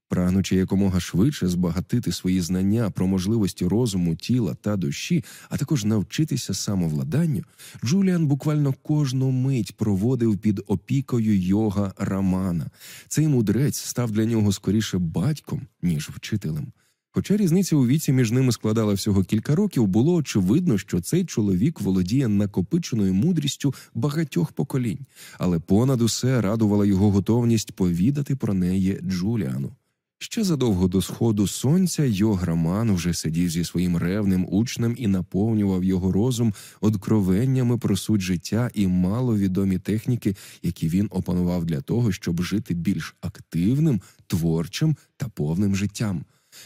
Прагнучи якомога швидше збагатити свої знання про можливості розуму, тіла та душі, а також навчитися самовладанню, Джуліан буквально кожну мить проводив під опікою йога Рамана. Цей мудрець став для нього скоріше батьком ніж вчителем. Хоча різниця у віці між ними складала всього кілька років, було очевидно, що цей чоловік володіє накопиченою мудрістю багатьох поколінь, але понад усе радувала його готовність повідати про неї Джуліану. Ще задовго до сходу сонця Йограман вже сидів зі своїм ревним учнем і наповнював його розум одкровеннями про суть життя і маловідомі техніки, які він опанував для того, щоб жити більш активним, творчим та повним життям.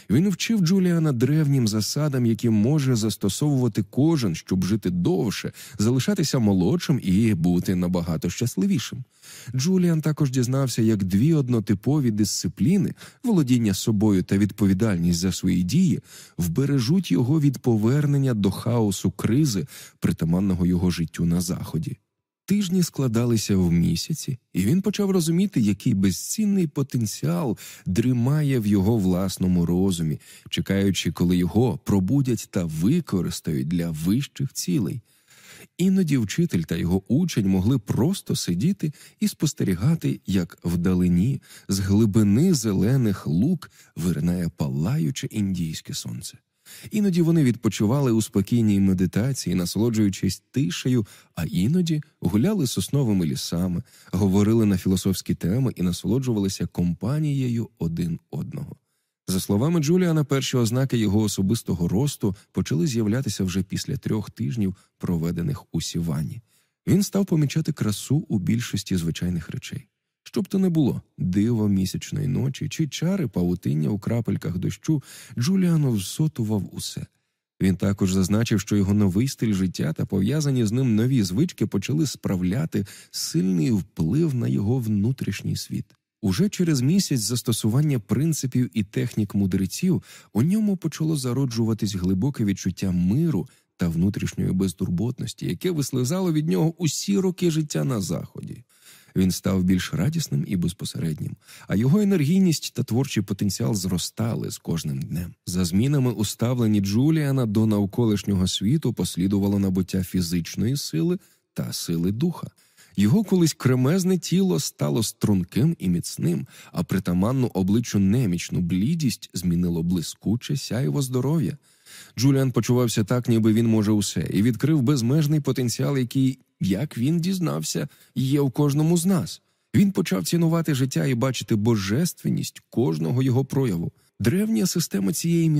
Він вчив Джуліана древнім засадам, які може застосовувати кожен, щоб жити довше, залишатися молодшим і бути набагато щасливішим. Джуліан також дізнався, як дві однотипові дисципліни, володіння собою та відповідальність за свої дії, вбережуть його від повернення до хаосу кризи, притаманного його життю на заході. Тижні складалися в місяці, і він почав розуміти, який безцінний потенціал дрімає в його власному розумі, чекаючи, коли його пробудять та використають для вищих цілей. Іноді вчитель та його учень могли просто сидіти і спостерігати, як вдалині з глибини зелених лук виринає палаюче індійське сонце. Іноді вони відпочивали у спокійній медитації, насолоджуючись тишею, а іноді гуляли сосновими лісами, говорили на філософські теми і насолоджувалися компанією один одного. За словами Джуліана, перші ознаки його особистого росту почали з'являтися вже після трьох тижнів, проведених у сівані. Він став помічати красу у більшості звичайних речей. Щоб то не було диво місячної ночі чи чари павутиння у крапельках дощу, Джуліано всотував усе. Він також зазначив, що його новий стиль життя та пов'язані з ним нові звички почали справляти сильний вплив на його внутрішній світ. Уже через місяць застосування принципів і технік мудреців у ньому почало зароджуватись глибоке відчуття миру та внутрішньої безтурботності, яке вислизало від нього усі роки життя на заході. Він став більш радісним і безпосереднім, а його енергійність та творчий потенціал зростали з кожним днем. За змінами у ставленні Джуліана до навколишнього світу послідувало набуття фізичної сили та сили духа. Його колись кремезне тіло стало струнким і міцним, а притаманну обличчю немічну блідість змінило блискуче сяйво здоров'я. Джуліан почувався так, ніби він може усе, і відкрив безмежний потенціал, який, як він дізнався, є у кожному з нас. Він почав цінувати життя і бачити божественність кожного його прояву. Древня система цієї